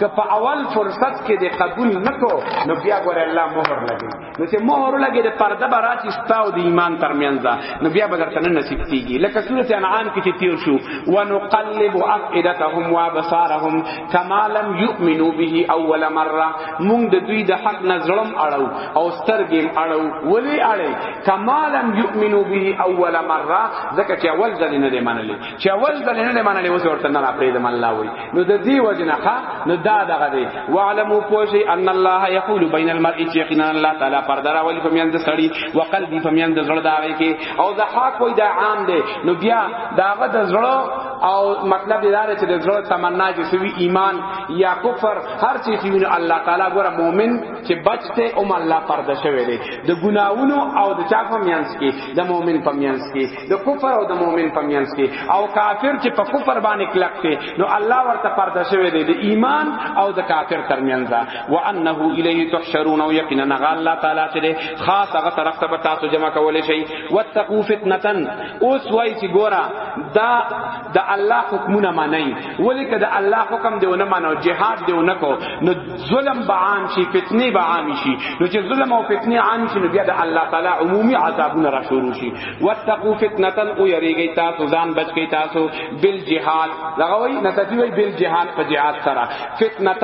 که په اول فرصت کې د قبول نکو نو بیا ګور الله مهر لګي نو چې مهر لګي د پرده براتي ستاو د ایمان ترمنځ نو بیا به درته نصیب کیږي لکه سورته انعام کې چې تیر شو ونقلب افئدتهم وابصارهم کما لم یؤمنو به اول مره مونږ د دوی د حق نظرم اړو او سترګم اړو ولی اړي کما لم یؤمنو به اول مره ځکه چې اول ځل نه دی منلې چې اول ځل نه دی منلې اوس ورته نه راپریدم الله وی نو د دې وجنه نو دا دغه دی وعلمو پوشي ان الله یقول بین المرء یقینا الله تعالی پردرا ولی فمیان د سړی وقلبی فمیان د زړه دا وی کې او د حق وی دا عام دی نو بیا داغه د زړه او مطلب دا دی چې د زړه تمنا چې سوي ایمان یا کفر هر چی چې ویني الله تعالی ګوره مؤمن چې بچته او الله پرده شوی دی د ګناونو او د چا په میانس کې د مؤمن په میانس کې د کفر او د مؤمن په میانس کې او کافر چې په کفر باندې کلک دی نو الله ورته پرده شوی دی د ایمان او د کافر ترمنځ وانه الیه تحشرون او یقینا الله تعالی چې خاص هغه طرف ته تاسو جمع کولې شي واتقوا فتنه اوس وای چې ګورا دا د الله حکمونه معنی ولی که د الله حکم دی ونه مانو جهاد دی ونه کو نو ظلم به عام شي فتنه به عام شي نو چې ظلم او فتنه عام شي نو بیا د الله تعالی عمومي عذابونه را شروع شي واتقوا فتنه او یریږي تاسو ځان بچ کی تاسو بل جهاد لغوي نتفی وی بل جهاد په جهاد سره فتنه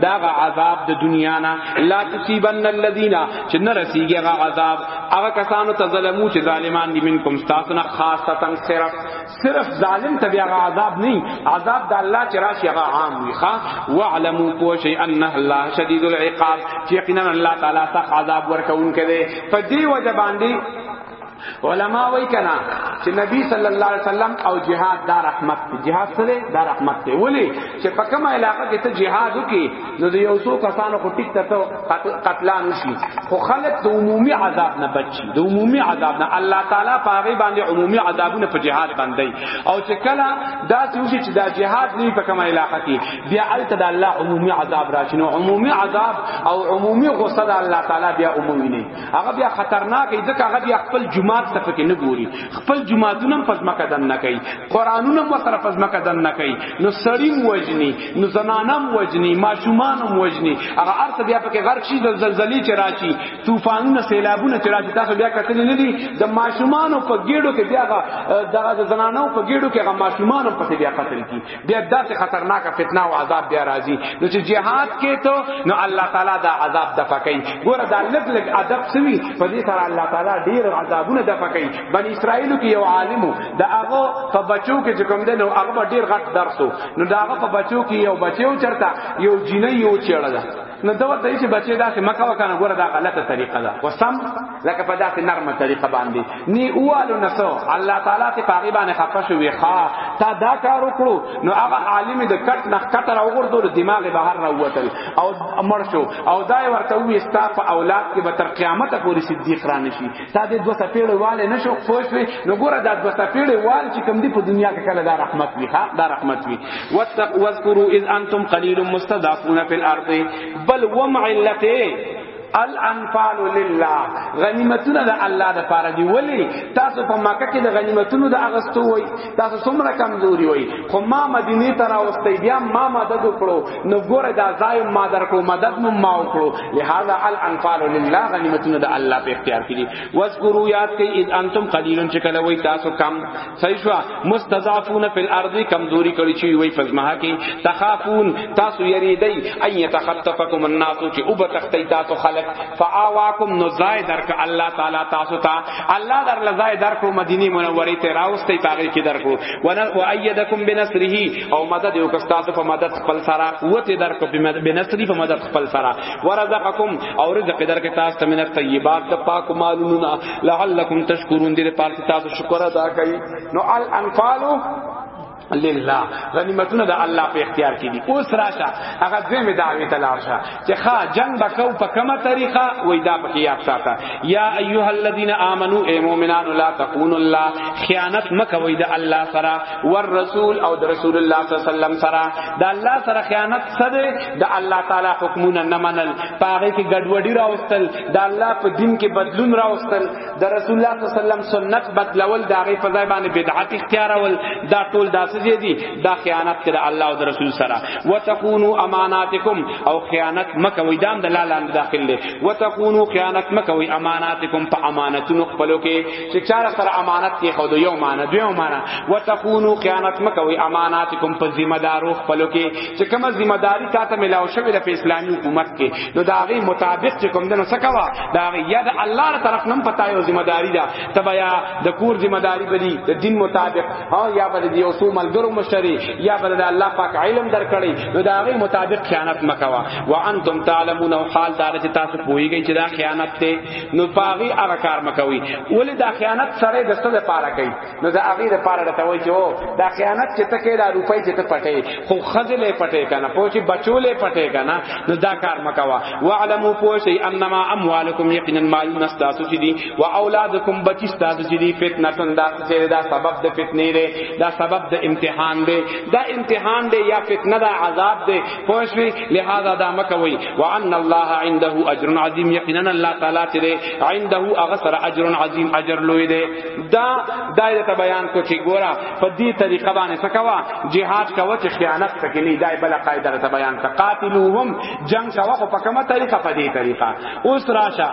دا عذاب د دنیا نه لا تصيبن الذين چې نه رسیږي عذاب هغه کسانو ته ظلمو چې ظالمان دي منکم تاسو نه خاصتا صرف صرف ظالم ته بیا عذاب نه عذاب د الله چې راشي هغه عام وي ښا واعلموا پوشي ان الله شدید العقاب چې یقینا الله تعالی سخت عذاب ورکوونکی دی په دې وجه باندې علما وای کنا چې نبی صلی الله علیه وسلم او جهاد دا رحمت دی جهاد سره دا رحمت دی ولی چې په کومه علاقه کې ته جهاد وکي نو د یو څو کسانو خو ټیک ته قتلان وشي خو خلک د عمومي عذاب نه بچي د عمومي عذاب نه الله تعالی پاغي باندې عمومي عذابونه په جهاد باندې او چې کله دا چې چې دا جهاد نه په کومه علاقه کې بیا الته د الله عمومي عذاب راشي نو عمومي عذاب او عمومي غصه د الله تعالی بیا عمومي نه هغه بیا خطرناک دی ځکه هغه بیا خپل جماعت ته پکې نه ګوري خپل جماعتونه هم پزما کدن نه کوي قرانونه هم سره پزما کدن نه کوي نو سړی موجني نو زنانم وجنی ماشومانم وجنی هغه ارته بیا پکې غرق شي د زلزلې چې راشي طوفانونه سیلابونه چې راشي تاسو بیا کتل نه دي د ماشومانو په ګېډو کې بیا دغه د زنانو په ګېډو کې هغه ماشومانو په بیا قتل کی بیا داسې خطرناک فتنه او عذاب بیا راځي نو چې جهاد کې ته نو الله تعالی دا عذاب دفع کوي ګوره دا لګ لګ ادب سوي په دې سره الله تعالی ډیر عذابونه دفع کوي بنی اسرائیل کې یو عالم د هغه په بچو کې چې کوم دی نو هغه ډیر غټ درس نو داغه په بچو کې یو بچو چرتا یو جینې یو چړه ده نو دا ورته چې بچي داسې مکه وکنه ګوره دا غلطه طریقه ده وسم لکه په داسې نرمه طریقه باندې نی اوالو نسو الله تعالی ته پاغي باندې خفه شو وی ښا تا دا کار وکړو نو هغه عالم د کټ نه کټر او ګردو دماغ بهر راوتل او امر شو او دا ورته وی ستا په اولاد کې به تر قیامت پورې صدیق را نشي تا دې دوه سپېړې والے نشو پوه شوې نو ګوره دا دوه سپېړې وال چې کوم دی په دنیا کې کله دا رحمت وي ها دا رحمت وي واتق واذكروا اذ انتم قليل مستضعفون في الارض بل ومع علته الانفال لله غنیمتونه د الله د پاره دی ولی تاسو په مکه کې د غنیمتونو د اغستو وای تاسو څومره کمزوري وای خو ما مدینه ته راوستي بیا ما مدد وکړو نو ګوره دا ځای ما درکو مدد مو ما وکړو لہذا الانفال لله غنیمتونه د الله په اختیار کړي واذکروا یاد کئ اذ انتم قلیل چې کله وای تاسو کم صحیح شو مستضعفون فی الارض کمزوري کړي چې وای فزما کې تخافون تاسو یریدای ان یتخطفکم الناس چې او بتختی تاسو خلق فآواکم نو ځای درک الله تعالی تاسو ته الله در لزای در کو مدینه منوره ته راوستي پاغي کې در کو ون و ايدکم بنصره او مدد یو کستا ته په مدد خپل سره قوت در کو بنصره په مدد خپل سره ورزقکم او رزق در کې تاسو ته من طیبات د پاک مالونه لعلکم تشکرون دې پاک تاسو شکر ادا کړئ نو الانفال لله غنیمتونه د الله په اختیار کې دي اوس راشه هغه دوی می دعوی ته لار شه چې ښا جنگ بکاو په کومه طریقه وای دا پکې یاد ساته یا ایها الذین آمنو ای مؤمنان لا تقون الله خیانت مکوئ د الله سره ور رسول او د رسول الله صلی الله علیه وسلم سره د الله سره خیانت سره د الله تعالی حکمونه نه منل پاره کې ګډوډي راوستل د الله په دین کې بدلون راوستل د رسول الله صلی الله علیه وسلم سنت بدلول دا غي فضای باندې بدعت اختیارول دا ټول داسې دي دا خیانت کړه الله او رسول سره وتكونوا اماناتکم او خیانت مکوئ دام د لاله اند داخل دي وتكونوا خیانت مکوئ اماناتکم په امانتونو خپلو کې چې چاره سره امانت کې خو یو معنا دوی معنا وتكونوا خیانت مکوئ اماناتکم په ذمہ دارو خپلو کې چې کومه ذمہ داری تا ته ملاو شوې ده په اسلامي حکومت کې نو دا غي مطابق چې کوم دنه سکوا دا غي یا د الله تر طرف نم پتا یو ذمہ داری ده تبا یا د کور ذمہ داری بدی د دین مطابق او یا بل دی اوسو ملګرو مشری یا بل د الله پاک علم درکړي نو دا غي مطابق خیانت مکوا وانتم تعلمون او حال دار چې تاسو پوهیږئ چې دا خیانت ته نو پاغي هغه کار مکوي ولې دا خیانت سره د څه لپاره کوي نو دا هغه د پاره راته وای چې او دا خیانت چې ته کې دا روپۍ چې ته پټې خو خزلې پټې کنه پوچې بچولې پټې کنه نو دا کار مکوا واعلمو پوچې انما اموالکم یقینا مال نستاسو چې دي او اولادکم بچی ستاسو چې دي فتنه تندا چې دا سبب د فتنې دی دا سبب د امتحان دی دا امتحان دی یا فتنه دا عذاب دی پوچې لہذا دا مکوي وان الله عنده اجر عظیم یقینا الله تعالی چې عنده اغسر اجر عظیم اجر لوی دی دا دایره ته بیان کو چې ګورا په دې طریقه باندې سکوا جهاد کوا چې خیانت تکې نه دای بل قاعده ته بیان ته قاتلوهم جنگ کوا خو په کومه طریقه په دې طریقه اوس راشه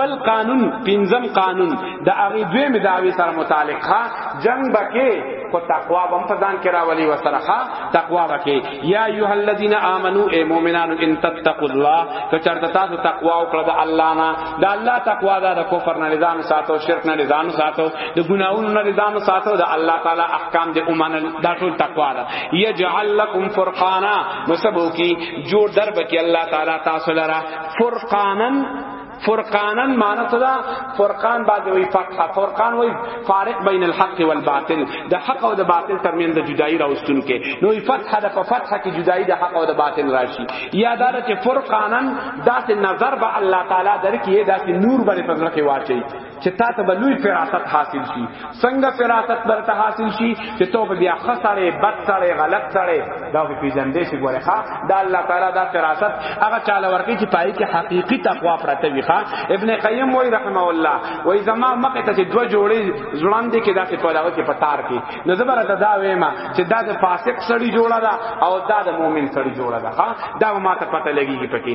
بل قانون پنځم قانون د هغه دوی مداوی سره متعلق ها جنگ بکې کو تقوا هم په ځان کې راولي وسره ها تقوا بکې یا ایها الذین آمنو ای مؤمنانو ان تتقوا الله کچرته تاسو تقوا وکړه د الله نه د الله تقوا د کفر نه ځان ساتو شرک نه ځان ساتو د ګناہوں نه ځان ساتو د الله تعالی احکام د اومن دا ټول تقوا ده یجعل لكم فرقانا نو سبو کی جوړ درب کی الله تعالی تاسو لرا فرقانن فرقانا معنی څه ده فرقان بعد وی فقه فرقان وی فارق بین الحق والباطل د حق او د باطل ترمن د جدائی راوستون کې نو فتح د فتح کې جدائی د حق او د باطل راشي یا دا چې فرقانا داس نظر به الله تعالی درکې داس نور باندې پزړه کې واچي چې تا ته به لوی فراست حاصل شي څنګه فراست برته حاصل شي چې تو به بیا خسرې بد سره غلط سره دا په پیجندې شي ګوره ښا دا الله تعالی دا فراست هغه چاله ورکی چې پای کې حقيقي تقوا پرته وي ښا ابن قیم وای رحمه الله وای زما مکه ته چې دوه جوړې ځوان دي کې دا په پلاو کې پتار کې نو زبر ته دا وېما چې دا د فاسق سړی جوړه ده او دا د مؤمن سړی جوړه ده ښا دا ما ته پته لګیږي پکې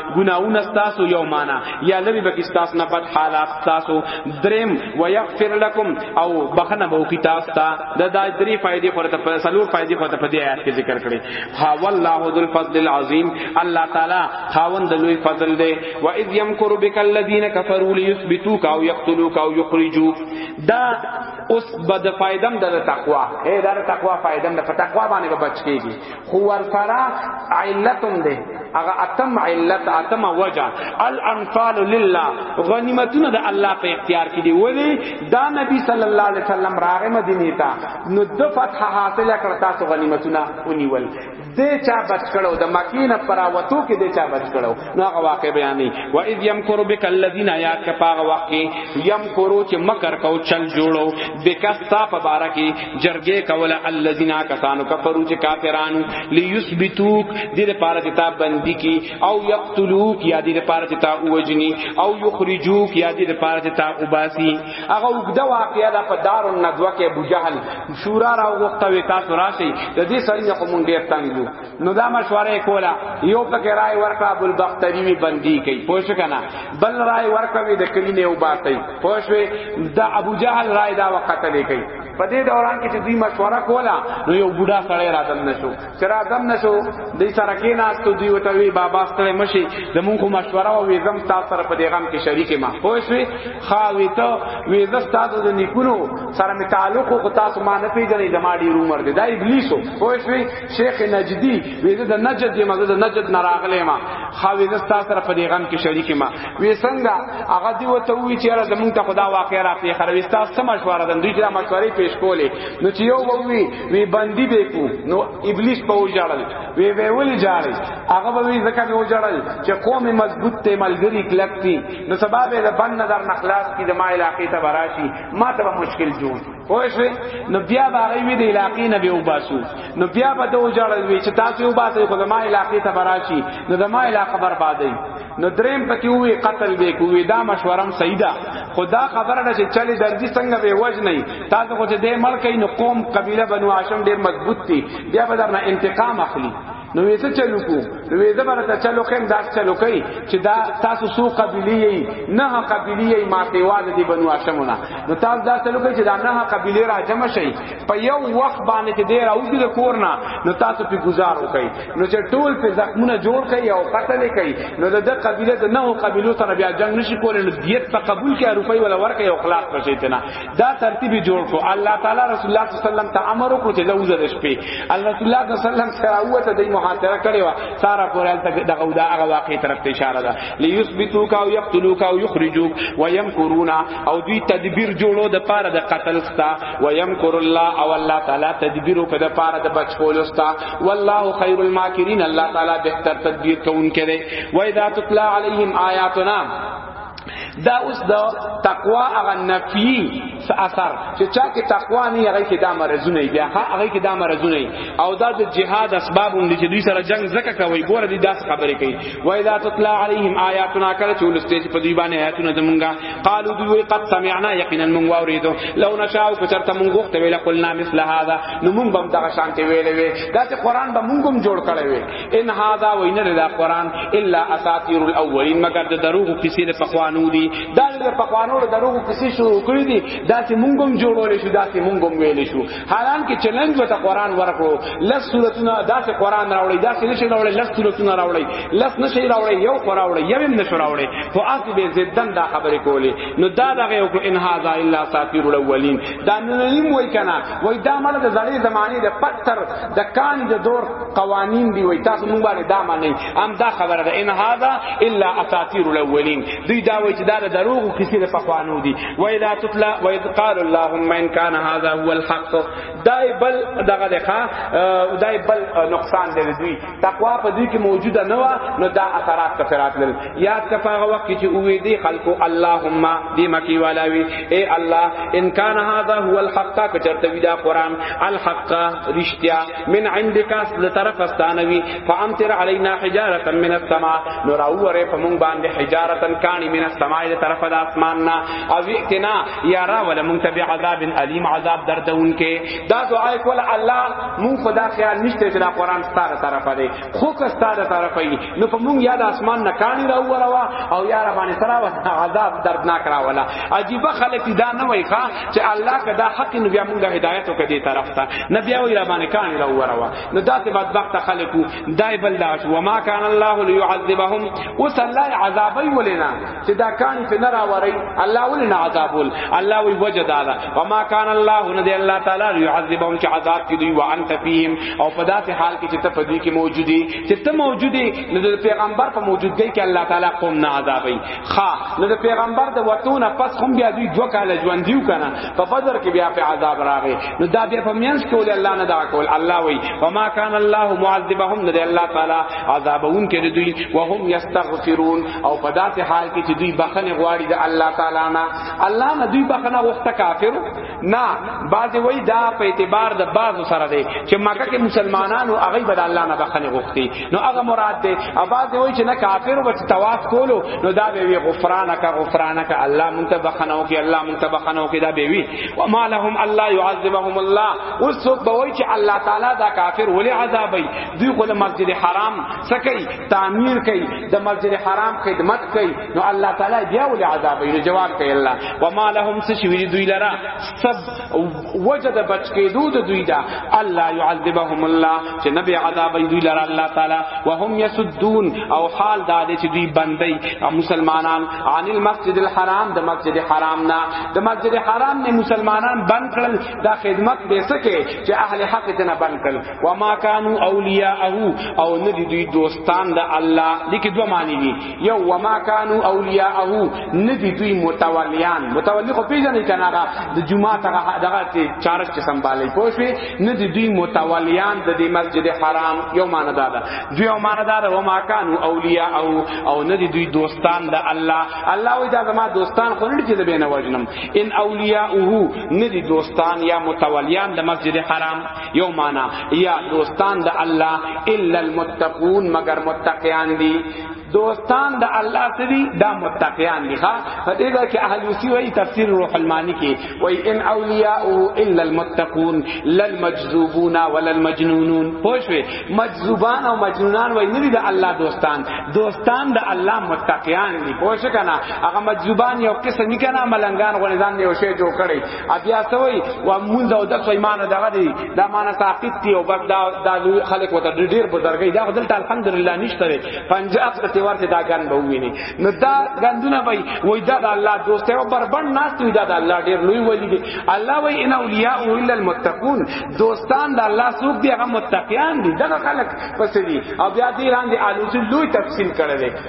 گناہونه تاسو یو معنا یا لری بکی تاسو نه بد حالات تاسو دریم و یغفر لكم او بخنه بو کی تاسو ته د دا درې فائدې خورته په سلور فائدې خورته په دې آیات کې ذکر کړي ها والله ذو الفضل العظیم الله تعالی خاوند د لوی فضل دی و اذ یمکر بک الذین کفروا لیثبتوک او یقتلوک او یخرجوک دا اوس بد فائدم د تقوا اے دا تقوا فائدم د تقوا باندې بچ کیږي خو ورسره علتم دی هغه اتم علت اتم وجه الانفال لله غنیمتونه د الله په اختیار کې دی ولی دا نبی صلی الله علیه وسلم راغ مدینه ته نو د فتح حاصله کړ تاسو غنیمتونه ونیول دې چا بچ کړو د مکینه پراوتو کې دې چا بچ کړو نو هغه واقع بیانې و اذ یمکر بک الذین یاد کا پاغه وخت کې یمکرو چې مکر کو چل جوړو بک ستا په بارا کې جرګه کولا الذین کسانو کفرو چې کافرانو لیثبتوک دې لپاره چې تا بندي کی او یقتلوک یا دې لپاره چې تا اوجنی او یخرجوک یا دې لپاره چې تا وباسی هغه وګدا واقعیا د په دار الندوه کې ابو جهل شورا راو وخت وی تاسو راشي د دې سړي خو مونږ ډیر تنګ یو نو دا مشوره کولا یو پکې رائے ورکړه ابو البختری وی بندي کوي پوه شو کنه بل رائے ورکړه وی د کلی نه وباسي پوه شو دا ابو جهل رائے دا وخت لې کوي په دې دوران کې چې دوی مشوره کولا نو یو بوډا سړی را دم نشو چې را دم نشو دې سره کې ناس ته دوی وته وی بابا ستړي مشي زمون خو مشوره او زم تاسو سره په دې غم کې شریک ما پوه شو خاوي ته وی زس تاسو د نیکونو سره می تعلق او تاسو ما نه پیژنې د ما ډیر عمر دی دا ابلیسو پوه شو شیخ نجدی وې د نجد یم د نجد نه راغلی ما خو وې زستا سره په دې غم کې شریک ما وې څنګه هغه دی وته وی چې را زمونږ ته خدا واقع را پیښ خره وستا سم مشوره دن دوی چې مشورې پیش کولې نو چې یو وی وی باندې به کو نو ابلیس په وجړل وی وی ول جاړي هغه به وی زکه به وجړل چې قوم مضبوط ته ملګری کلک دي نو سبب د بند نظر نخلاص کی د ما علاقې ته براشي ما ته مشکل جوړ پوه شوې نو بیا به هغه وی د علاقې نه به وباسو نو بیا به ته وجړل وی چې تاسو وباسئ خو ما علاقې ته براشي نو د ما علاقه بربادای نو دریم پکې وی قتل به کوی دا مشورم سیدا خدا خبره ده چې چلی درځي څنګه به وج نه تاسو خو دې ملک نو قوم قبیله بنو هاشم ډیر مضبوط دي بیا به درنه انتقام اخلي نو یې څه چلو کو نو یې زبر ته چلو کم داس چلو کوي چې دا تاسو سو قبلیه نه قبلیه ما سیوا د بنو هاشمونه نو تاسو دا چلو کوي چې دا نه قبلیه را جمع شي په یو وخت باندې چې ډیر او د کورنا نو تاسو په گزار وکړي نو چې ټول په زخمونه جوړ کړي او قتل کړي نو د قبیله د نه قبیلو سره بیا جنگ نشي کولای نو دیت په قبول کې روپۍ ولا ورکړي او خلاص پښې ته نه دا ترتیب جوړ کو الله تعالی رسول الله صلی الله علیه وسلم ته امر وکړو چې لوزه د شپې الله رسول الله صلی الله علیه وسلم سره وته د محاصره کړي وا سارا پورال ته دغه دا هغه واقع طرف ته اشاره ده ليثبتوک او يقتلوک او يخرجوک ويمكرون او دوی تدبیر جوړو د پاره د قتل ستا ويمكر الله او الله تعالی تدبیر وکړه د پاره د بچولو ستا والله خير الماکرین الله تعالی بهتر تدبیر کوونکی دی و اذا تطلع عليهم آیاتنا دا اوس د تقوا هغه نفي اثر چې چا کې تقوا نه هغه کې دا مرزونه بیا هغه کې دا مرزونه او دا د جهاد اسباب لري چې دوی سره جنگ زکه کوي ګوره دې داس خبرې کوي و اذا تطلع عليهم آیاتنا کله چې ولستې په دوی باندې آیاتونه زمونږه قالو دوی قد سمعنا یقینا من واوریدو لو نشاء کچرته مونږ وخت ویل قلنا مثل هذا نو مونږ بم دغه شانته ویلې دا چې قران به مونږ هم جوړ کړی وي ان هاذا وین دا قران الا اساطیر الاولین مگر د دروغ کیسې د پخوانو دي دا د پخوانو د دروغ کیسې شروع کړې دي دا چې مونږ هم جوړول شو دا چې مونږ هم ویل شو حالان کې چیلنج وته قران ورکړو لس سورتونه دا چې قران راوړي دا چې نشي راوړي لس سورتونه راوړي لس نشي راوړي یو قراوړي یو هم نشي راوړي خو اسی به زدن دا خبرې کولې نو دا دغه یو ان هاذا الا اساطیر الاولین دا نن نیم وای کنه وای دا مړه د زړې زمانه د پتر د کان د دور قوانین دی وای تاسو مونږ باندې دا معنی ام دا خبره ده ان هاذا الا اساطیر الاولین دوی دا وای چې دا دروغ او کسی په خوانو دي و اذا تطلع و اذ قال اللهم ان كان هذا هو الحق دای بل دغه دغه دای بل نقصان دی دوی تقوا په دوی کې موجوده نه و نو دا اثرات کفرات لري یاد کفاغه وخت چې اوې دی خلقو اللهم دی مکی والا وی اے الله ان كان هذا هو الحق کچرته وی دا قران الحق رشتیا من عندك له طرف استانوي فامطر علينا حجاره من السماء نور اوره فمون باندې حجاره کانی من السماء له طرف د اسمان نا او اتنا یارا ولا مون تبع عذاب الیم عذاب دردون کې دا دعا کول الله مون خدا خیال نشته چې دا قران ستاره طرف دی خو که ستاره طرف دی نو فمون یاد اسمان نه کانی را وروا او یارا باندې سره عذاب دردناک را ولا عجیب خلک دا نه وای ښا چې الله کدا حق نو بیا موږ هدایت وکړي طرف ته نبی او را باندې کان را وروا نو داسې بدبخت خلکو دای بل دا و ما کان الله ليعذبهم وس الله عذابي ولنا چې دا کان په نرا وري الله ولنا عذاب ول الله وی وجد هذا و ما کان الله ندی الله تعالی ليعذبهم چې عذاب کې دوی وانت فيهم او په داسې حال کې چې ته په دې کې موجودي چې ته موجودي نو پیغمبر په موجودګۍ کې الله تعالی قوم نه عذابي خا نو د پیغمبر د وتونه پس هم بیا دوی دوه کاله ژوند دیو کنه په بدر کې بیا په عذاب راغی نو دا بیا په مینس کې ول الله نه دا کول الله وی وما کان الله معذبهم نه الله تعالی عذابون کې دوی وهم یستغفرون او په داسې حال کې چې دوی بخنه غواړي د الله تعالی نه الله نه دوی بخنه وخت کافر نه بعضی وای دا په اعتبار د بعض سره دی چې مکه کې مسلمانانو هغه بد الله نه بخنه غوښتي نو هغه مراد دی او بعضی وای چې نه کافر وبس طواف کولو نو دا به وی غفرانک غفرانک الله مونږ ته بخنه وکي الله مونږ ته بخنه وکي دا به وی و ما لهم الله يعذبهم الله اوس څوک به وای چې الله تعالی دا کافر ولې عذابي دوی خو مسجد حرام سکی تعمیر کوي د مسجد حرام خدمت کوي نو الله تعالی بیا ول عذاب یې جواب کوي الله وما لهم سشوی دوی لرا سب وجد بچ کې دود دوی دا الله يعذبهم الله چې نبی عذاب دوی لرا الله تعالی وهم يسدون او حال دا دې چې دوی بندي مسلمانان عن المسجد الحرام د مسجد حرام نه د مسجد حرام نه مسلمانان بند کړل دا خدمت به سکے چې اهل حق ته نه بند کړل وما كانوا اولیاءه او ندی دوی دوستان د الله لیکي دوه معنی دي یو وما کانو اولیاءه ندی دوی متولیان متولی خو پیژنې کنه هغه د جمعه ته دغه چارج چې سنبالي پوښوي ندی دوی متولیان د دې مسجد حرام یو معنی دا ده دوی یو معنی دا ده وما کانو اولیاءه او ندی دوی دوستان د الله الله وی دا زما دوستان خو نه چې د بینه وجنم ان اولیاءه ندی دوستان یا متولیان د مسجد حرام یو معنی یا دوستان د الله الا المتقون مگر متقیان دي دوستان د الله سری دا متقیان دي ښا په دې ځای کې اهلوسی وایي تفسیر روح المانی کې وایي ان اولیاء الا المتقون للمجذوبون ولا المجنونون پوښوي مجذوبان او مجنونان وایي نه دي د الله دوستان دوستان د الله متقیان دي پوښ کنه هغه مجذوبان یو قسم نه کنه ملنګان غونځان یو شی جوړ کړي بیا سوی و مونږ او د ایمان دغه دی دا معنا تعقید دی او بس دا د خلق وته ډیر بزرګی دا دلته الحمدلله نشته دی پنجاب ته تیوار ته دا ګان به ویني نو دا ګندونه وای وای دا د الله دوست او بربند ناس دی دا د الله ډیر لوی ولی دی الله وای ان اولیاء الا المتقون دوستان د الله سوق دی هغه متقیان دی دا خلق پس دی او بیا دی لاندې الوزی لوی تفصیل کړی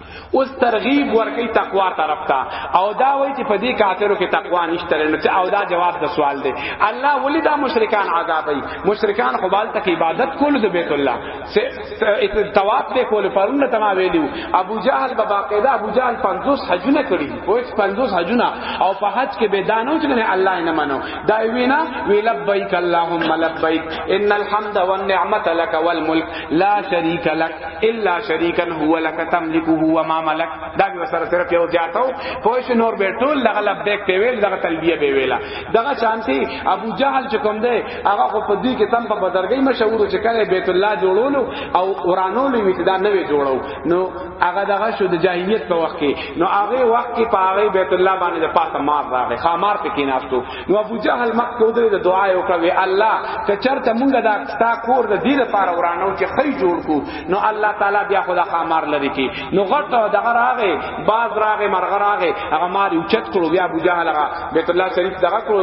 اوس ترغیب ورکی تقوا طرف ته او دا وای چې په دې کافرو کې تقوا نشته نو چې او دا جواب د سوال دی الله ولی دا مشرکان عذابای مشرکان خو بال تک عبادت کول د بیت الله طواف به کول پرونه تما ویلو ابو جهل به باقاعده ابو جهل 50 حجونه کړی او 50 حجونه او په حج کې به دانو چې نه الله نه منو دا وینا وی لبیک اللهم لبیک ان الحمد والنعمت لك والملك لا شريك لك الا شریکا هو لك تملكه وما ملك دا به سره صرف یو زیاتو پوش نور به ټول لغه لبیک په ویل دغه تلبیه به ویلا دغه شانتی ابو جهل چې کوم دی هغه خو په دې کې تم په بدرګۍ مشهور چې کله بیت الله جوړولو او ورانولو وی دا نه وی جوړو نو هغه دغه شو د جاهلیت په وخت کې نو هغه وخت کې په هغه بیت الله باندې د پاسه مار راغی خامار پکې ناستو نو ابو جهل مخ کو درې د دعا یو کوي الله که چرته مونږ دا ستا کور د دې لپاره ورانو چې خی جوړ کو نو الله تعالی بیا خدا خامار لري کی نو غټ دغه راغې باز راغې مرغ راغې هغه ماری اوچت کړو بیا ابو جهل هغه بیت الله شریف دغه کړو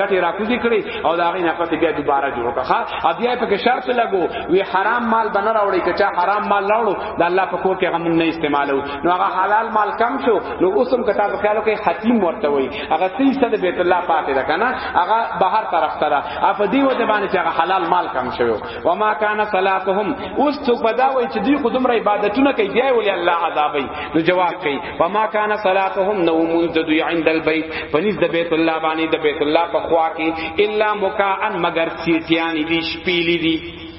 غټي راکوزي کړی او دا غي نه پته بیا دوباره جوړ کړه ا بیا په کې شرط لګو وی حرام مال بنه راوړي که چا حرام مال راوړو د الله په کور کې غم نه استعمالو نو هغه حلال مال کم شو نو اوسم کتاب خیالو کې حتیم ورته وي هغه تیس ته بیت الله پاتې ده کنه هغه بهر طرف ته ده اف دی و د باندې چې هغه حلال مال کم شوی و ما کان صلاتهم اوس څوک بدا وای چې دوی خودم را عبادتونه کوي دی ولې الله عذابي نو جواب کوي و ما کان صلاتهم نو منذ دوی عند البيت پنځ د بیت الله باندې د بیت الله په خوا کې الا مکان مگر سیتیان دي شپېلې دي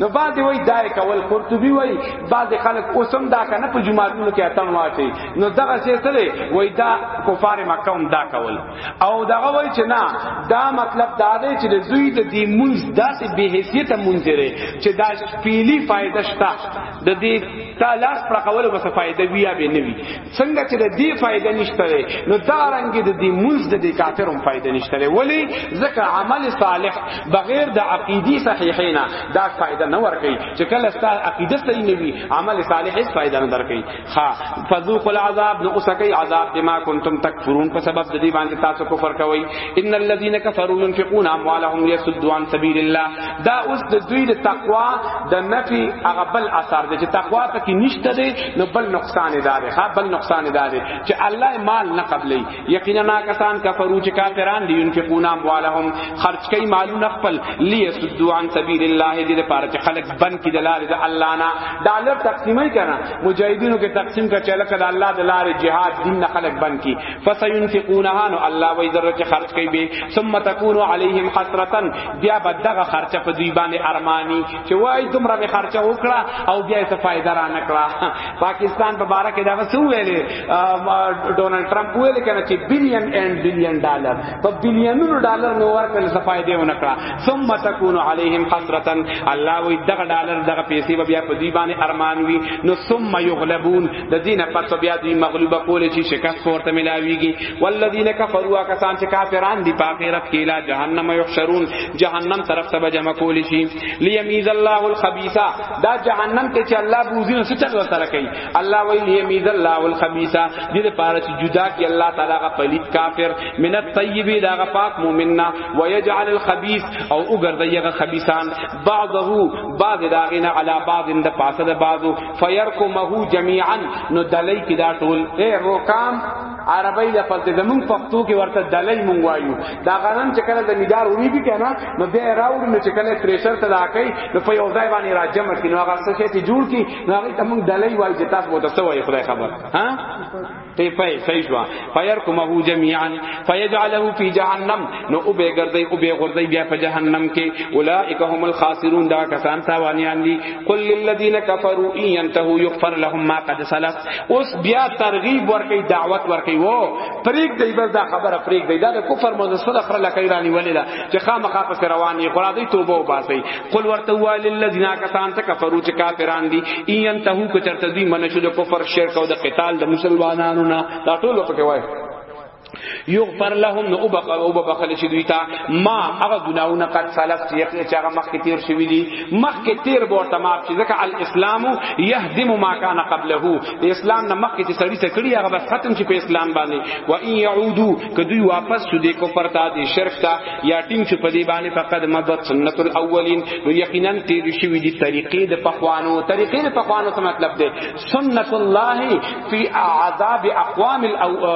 نو بعد وای دای کول قرطبی وای بعد خلک اوسم دا کنه په جمعاتونو کې اتن واچي نو دغه څه سره وای دا کفار مکه هم دا کول او دغه وای چې نه دا مطلب دا دی چې د دوی د دې منځ داسې به حیثیت منځره چې دا پیلی فائدہ شته د دې تلاش پر کول وسه فائدہ بیا به نه وي څنګه چې د دې فائدہ نشته نو دا رنګ د دې منځ د دې کافرم فائدہ نشته ولی ځکه عمل صالح بغیر د عقیدی صحیحینا دا فائدہ نه ورکي چې کله ستاسو عقیده صحیح نه وي عمل صالح هیڅ فائدہ نه درکي ها فذوق العذاب نو اوسکه عذاب بما کنتم تکفرون په سبب د دې باندې تاسو کفر کوي ان الذين كفروا ينفقون اموالهم ليصدوا عن سبيل الله دا اوس د دوی د تقوا د نفي هغه بل اثر دی چې تقوا ته کې نشته دی نو بل نقصان دی دی ها بل نقصان دی دی چې الله مال نه قبلې یقینا نا کسان کفرو چې کافران دي ينفقون اموالهم خرج کوي مالونه خپل ليسدوا عن سبيل الله دې لپاره چې خلق بن کې دلار د الله نه ډالر تقسیمې کړه مجاهدینو کې تقسیم کا چلک د الله د لارې jihad دین نه خلق بن کې فسينفقونها نو الله وای ذره چې خرج کوي به ثم تكون عليهم حسرتا بیا بدغه خرچه په دوی باندې ارمانی چې وای تمره به خرچه وکړه او بیا څه فائدہ را نکړه پاکستان په بارا کې دا وسو ویلې ډونلډ ټرمپ ویل کنه چې بلین اینڈ بلین ډالر په بلیونونو ډالر نو ورکړل څه فائدې و نکړه ثم تكون عليهم حسرتا الله وای دغه ډالر دغه پیسې بیا په دوی باندې ارمان وی نو ثم يغلبون د دین پس بیا دوی مغلوبه کول شي شکست ورته ملاویږي والذین کفروا کسان چې کافران دي په آخرت کې لا جهنم یحشرون جهنم طرف ته جمع کول شي لیمیز الله الخبیثا دا جهنم ته چې الله بوزي نو څه ورته راکړي الله وی لیمیز الله الخبیثا دې لپاره چې جدا کې الله تعالی غ پلیت کافر من الطیب دا غ پاک مؤمننا ويجعل الخبیث او وګرځي غ خبیثان بعضه بعض داغینه علی بعض د پاسه د بعضو فیرکمه جميعا نو دلی کی دا ټول اے روکام عربی د فلت زمون پښتو کې ورته دلی مونږ وایو دا غنم چې کله د میدار وری بي کنه نو بیا راوړ نو چې کله پریشر ته راکای نو په یو ځای باندې راجم کینو هغه څه چې جوړ کی نو هغه ته مونږ دلی وایو چې تاسو وته سوې خدای خبر ها پی پی سیشوا فیر کومه جميعا فیجعله فی جهنم نو او به ګرځي او به ګرځي بیا په جهنم کې اولئک هم الخاسرون دا کسان تاوانیان دي قل للذین کفروا ان ينتهوا یغفر لهم ما قد سلف اوس بیا ترغیب ورکی دعوت ورکی وو پریک دی بس دا خبره پریک دی دا کفر مو سره خره لکه ایرانی ولیدا چې خامخا پس رواني قرادی توبه وباسي قل ورته وای للذین کسان ته کفرو چې کافران دي ان انتهو کو چرته دوی منشو د کفر شرک او د قتال د مسلمانانو نه دا ټول په کې وای یغفر لهم نو وبخل او بخل شي دوی ته ما هغه ګناونه قد سلف چې یقین چې هغه مخکې تیر شوی دي مخکې تیر به ورته معاف شي ځکه الاسلام يهدم ما كان قبله اسلام نه مخکې چې سړی څه کړی هغه بس ختم شي په اسلام باندې و ان يعودو که دوی واپس شو دې کو پرتا دي شرک ته یا ټیم چې په دې باندې فقط مدد سنت الاولین نو یقینا تیر شوی دي طریقې د پخوانو طریقې د پخوانو څه مطلب دی سنت الله فی عذاب اقوام الاو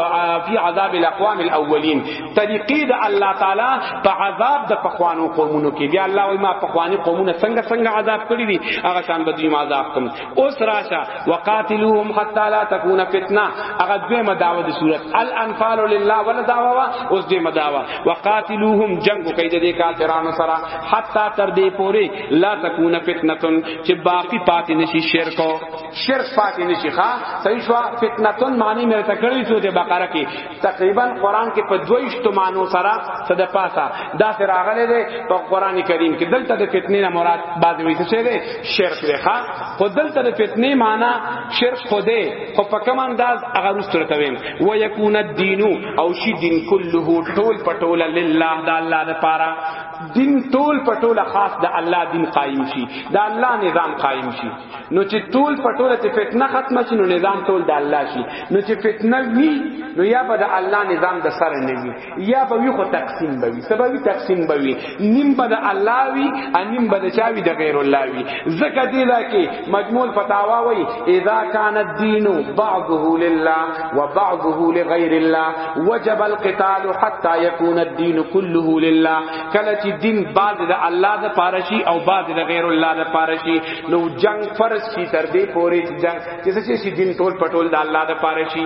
فی عذاب الاقوام الاولین طریقې د الله تعالی په عذاب د پخوانو قومونو کې دی الله وایي ما پخوانی قومونه څنګه څنګه عذاب کړی دي هغه شان به دوی عذاب کوم اوس راشه وقاتلوهم حتا لا تكون فتنه هغه دویمه دعوه د صورت الانفال لله ولا دعوه وا اوس دویمه دعوه وقاتلوهم جنگ کوي د کافرانو سره حتا تر دې پوري لا تكون فتنه چې باقی پاتې نشي شرک شرک پاتې نشي ښا صحیح شو فتنه معنی مې تکړی سورته بقره کې تقریبا قران کې په دویش تومانو سره صد پاسا دا سره راغلي دي په قران کریم کې دلته د فتنې نه مراد بعد وی څه دی شرک دی ښا خو دلته د فتنې معنی شرک خو دی خو په کوم انداز هغه رسول ته ویم و یکون الدین او شی دین کله ټول پټول لله د الله لپاره دین ټول پټول خاص د الله دین قائم شي د الله نظام قائم شي نو چې ټول پټوله چې فتنه ختم شي نو نظام ټول د الله شي نو چې فتنه وي نو یا به د الله نظام د سره نه وي یا به وي خو تقسیم به وي سبب تقسیم به وي نیم به د الله وي انیم به د چاوي د غیر الله وي زکه دی دا کې مجموع فتاوا وي اذا كان الدين بعضه لله وبعضه لغير الله وجب القتال حتى يكون الدين كله لله کله چې دین بعض د الله د پارشي او بعض د غیر الله د پارشي نو جنگ فرض شي تر دې پورې چې جنگ چې څه شي دین ټول پټول د الله د پاره شي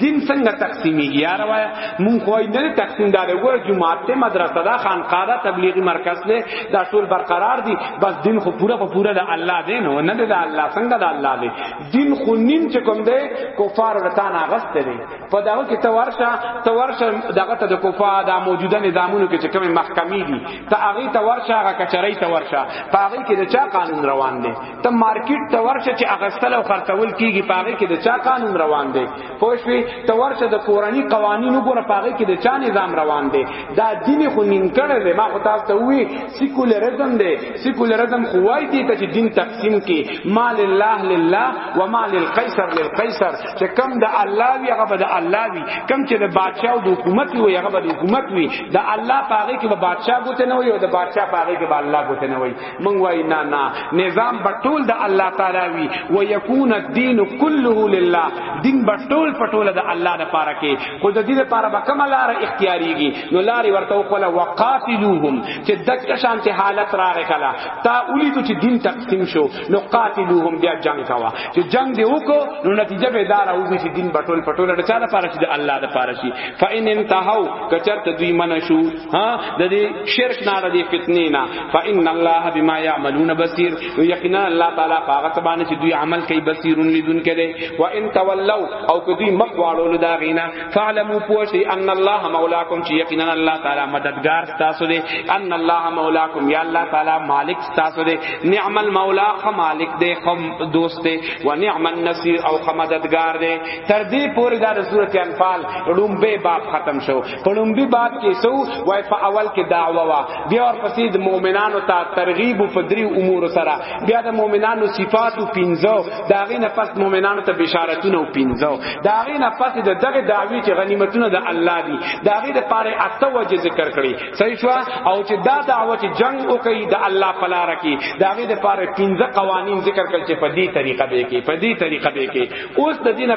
دین څنګه تقسیمي یا روایا مون کوی نه تقسیم دار وګور جمعه ته مدرسه دا خانقاه دا تبلیغی مرکز له دا ټول برقرار دي بس دین خو پورا په پورا د الله دی نو نه د الله څنګه د الله دی دین خو نیم چې کوم دی کفار ورتان اغست دی په داو کې تورشه تورشه دغه ته د کفار د موجوده نظامونو کې چې کوم محکمې دي ته هغه ته ورشه هغه کچرای ته ورشه پاغه کې د چا قانون روان دی ته مارکیټ ته ورشه چې اغستل او خرڅول کیږي پاغه کې د چا قانون روان دی پوښوي ته ورشه د کورنی قوانینو ګره پاغه کې د چا نظام روان دی دا دین خو نیم کړه دی ما خو تاسو ته وی سیکولرزم دی سیکولرزم خو وای دی ته چې دین تقسیم کی مال الله لله و مال القیصر للقیصر چې کم د الله وی هغه به د الله وی کم چې د بادشاہ او د حکومت وی هغه به د حکومت وی د الله پاغه کې به بادشاہ ګوته نه وی او د بادشاہ پاغه کې به الله ګوته نه وی مونږ وای نه نه نظام بټول د الله تعالی وی و یکون الدین کله لله دین بټول پټول د الله د پاره کې خو د دې لپاره به کوم لار اختیاریږي نو لارې ورته وکړه وقاتلوهم چې دغه شانته حالت راغی کلا تا اولی ته دین تقسیم شو نو قاتلوهم بیا جنگ کوا چې جنگ دی وکړو نو نتیجه به دار او چې دین بټول پټول د چاله پاره چې الله د پاره شي فإن انتهوا کچرت دوی منشو ها د دې شرک نه د فتنې نه فإن الله بما يعملون بصير نو یقینا الله تعالی هغه تبانه چې دوی عمل کوي بصیرون لیدون کړي و ان تولوا او که دوی مخ واړول دا غینا فعلموا پوشي ان الله مولاکم چې یقینا الله تعالی مددگار تاسو دی ان الله مولاکم یا الله تعالی مالک تاسو دې نعم المولا خمالک دې خم دوست دې و نعم النصير او خمددگار دې تر دې پورې دا د سورته انفال لومبه باب ختم شو په لومبي باب کې سو وای په اول کې دعوا وا بیا ور پسې د مؤمنانو ته ترغیب په دری امور سره بیا د مؤمنانو صفات او پینځو دا غي نه پس مؤمنانو ته بشارتونه او پینځو دا غي نه پس د دغه دعوی چې غنیمتونه د الله دي دا غي د پاره اته وجه ذکر کړي صحیح شو او چې دا دعوه چې جنگ وکي د الله په لار کې دا غي د پاره 15 قوانين ذکر کړ چې په دې طریقه به کې په دې طریقه به کې اوس د دینه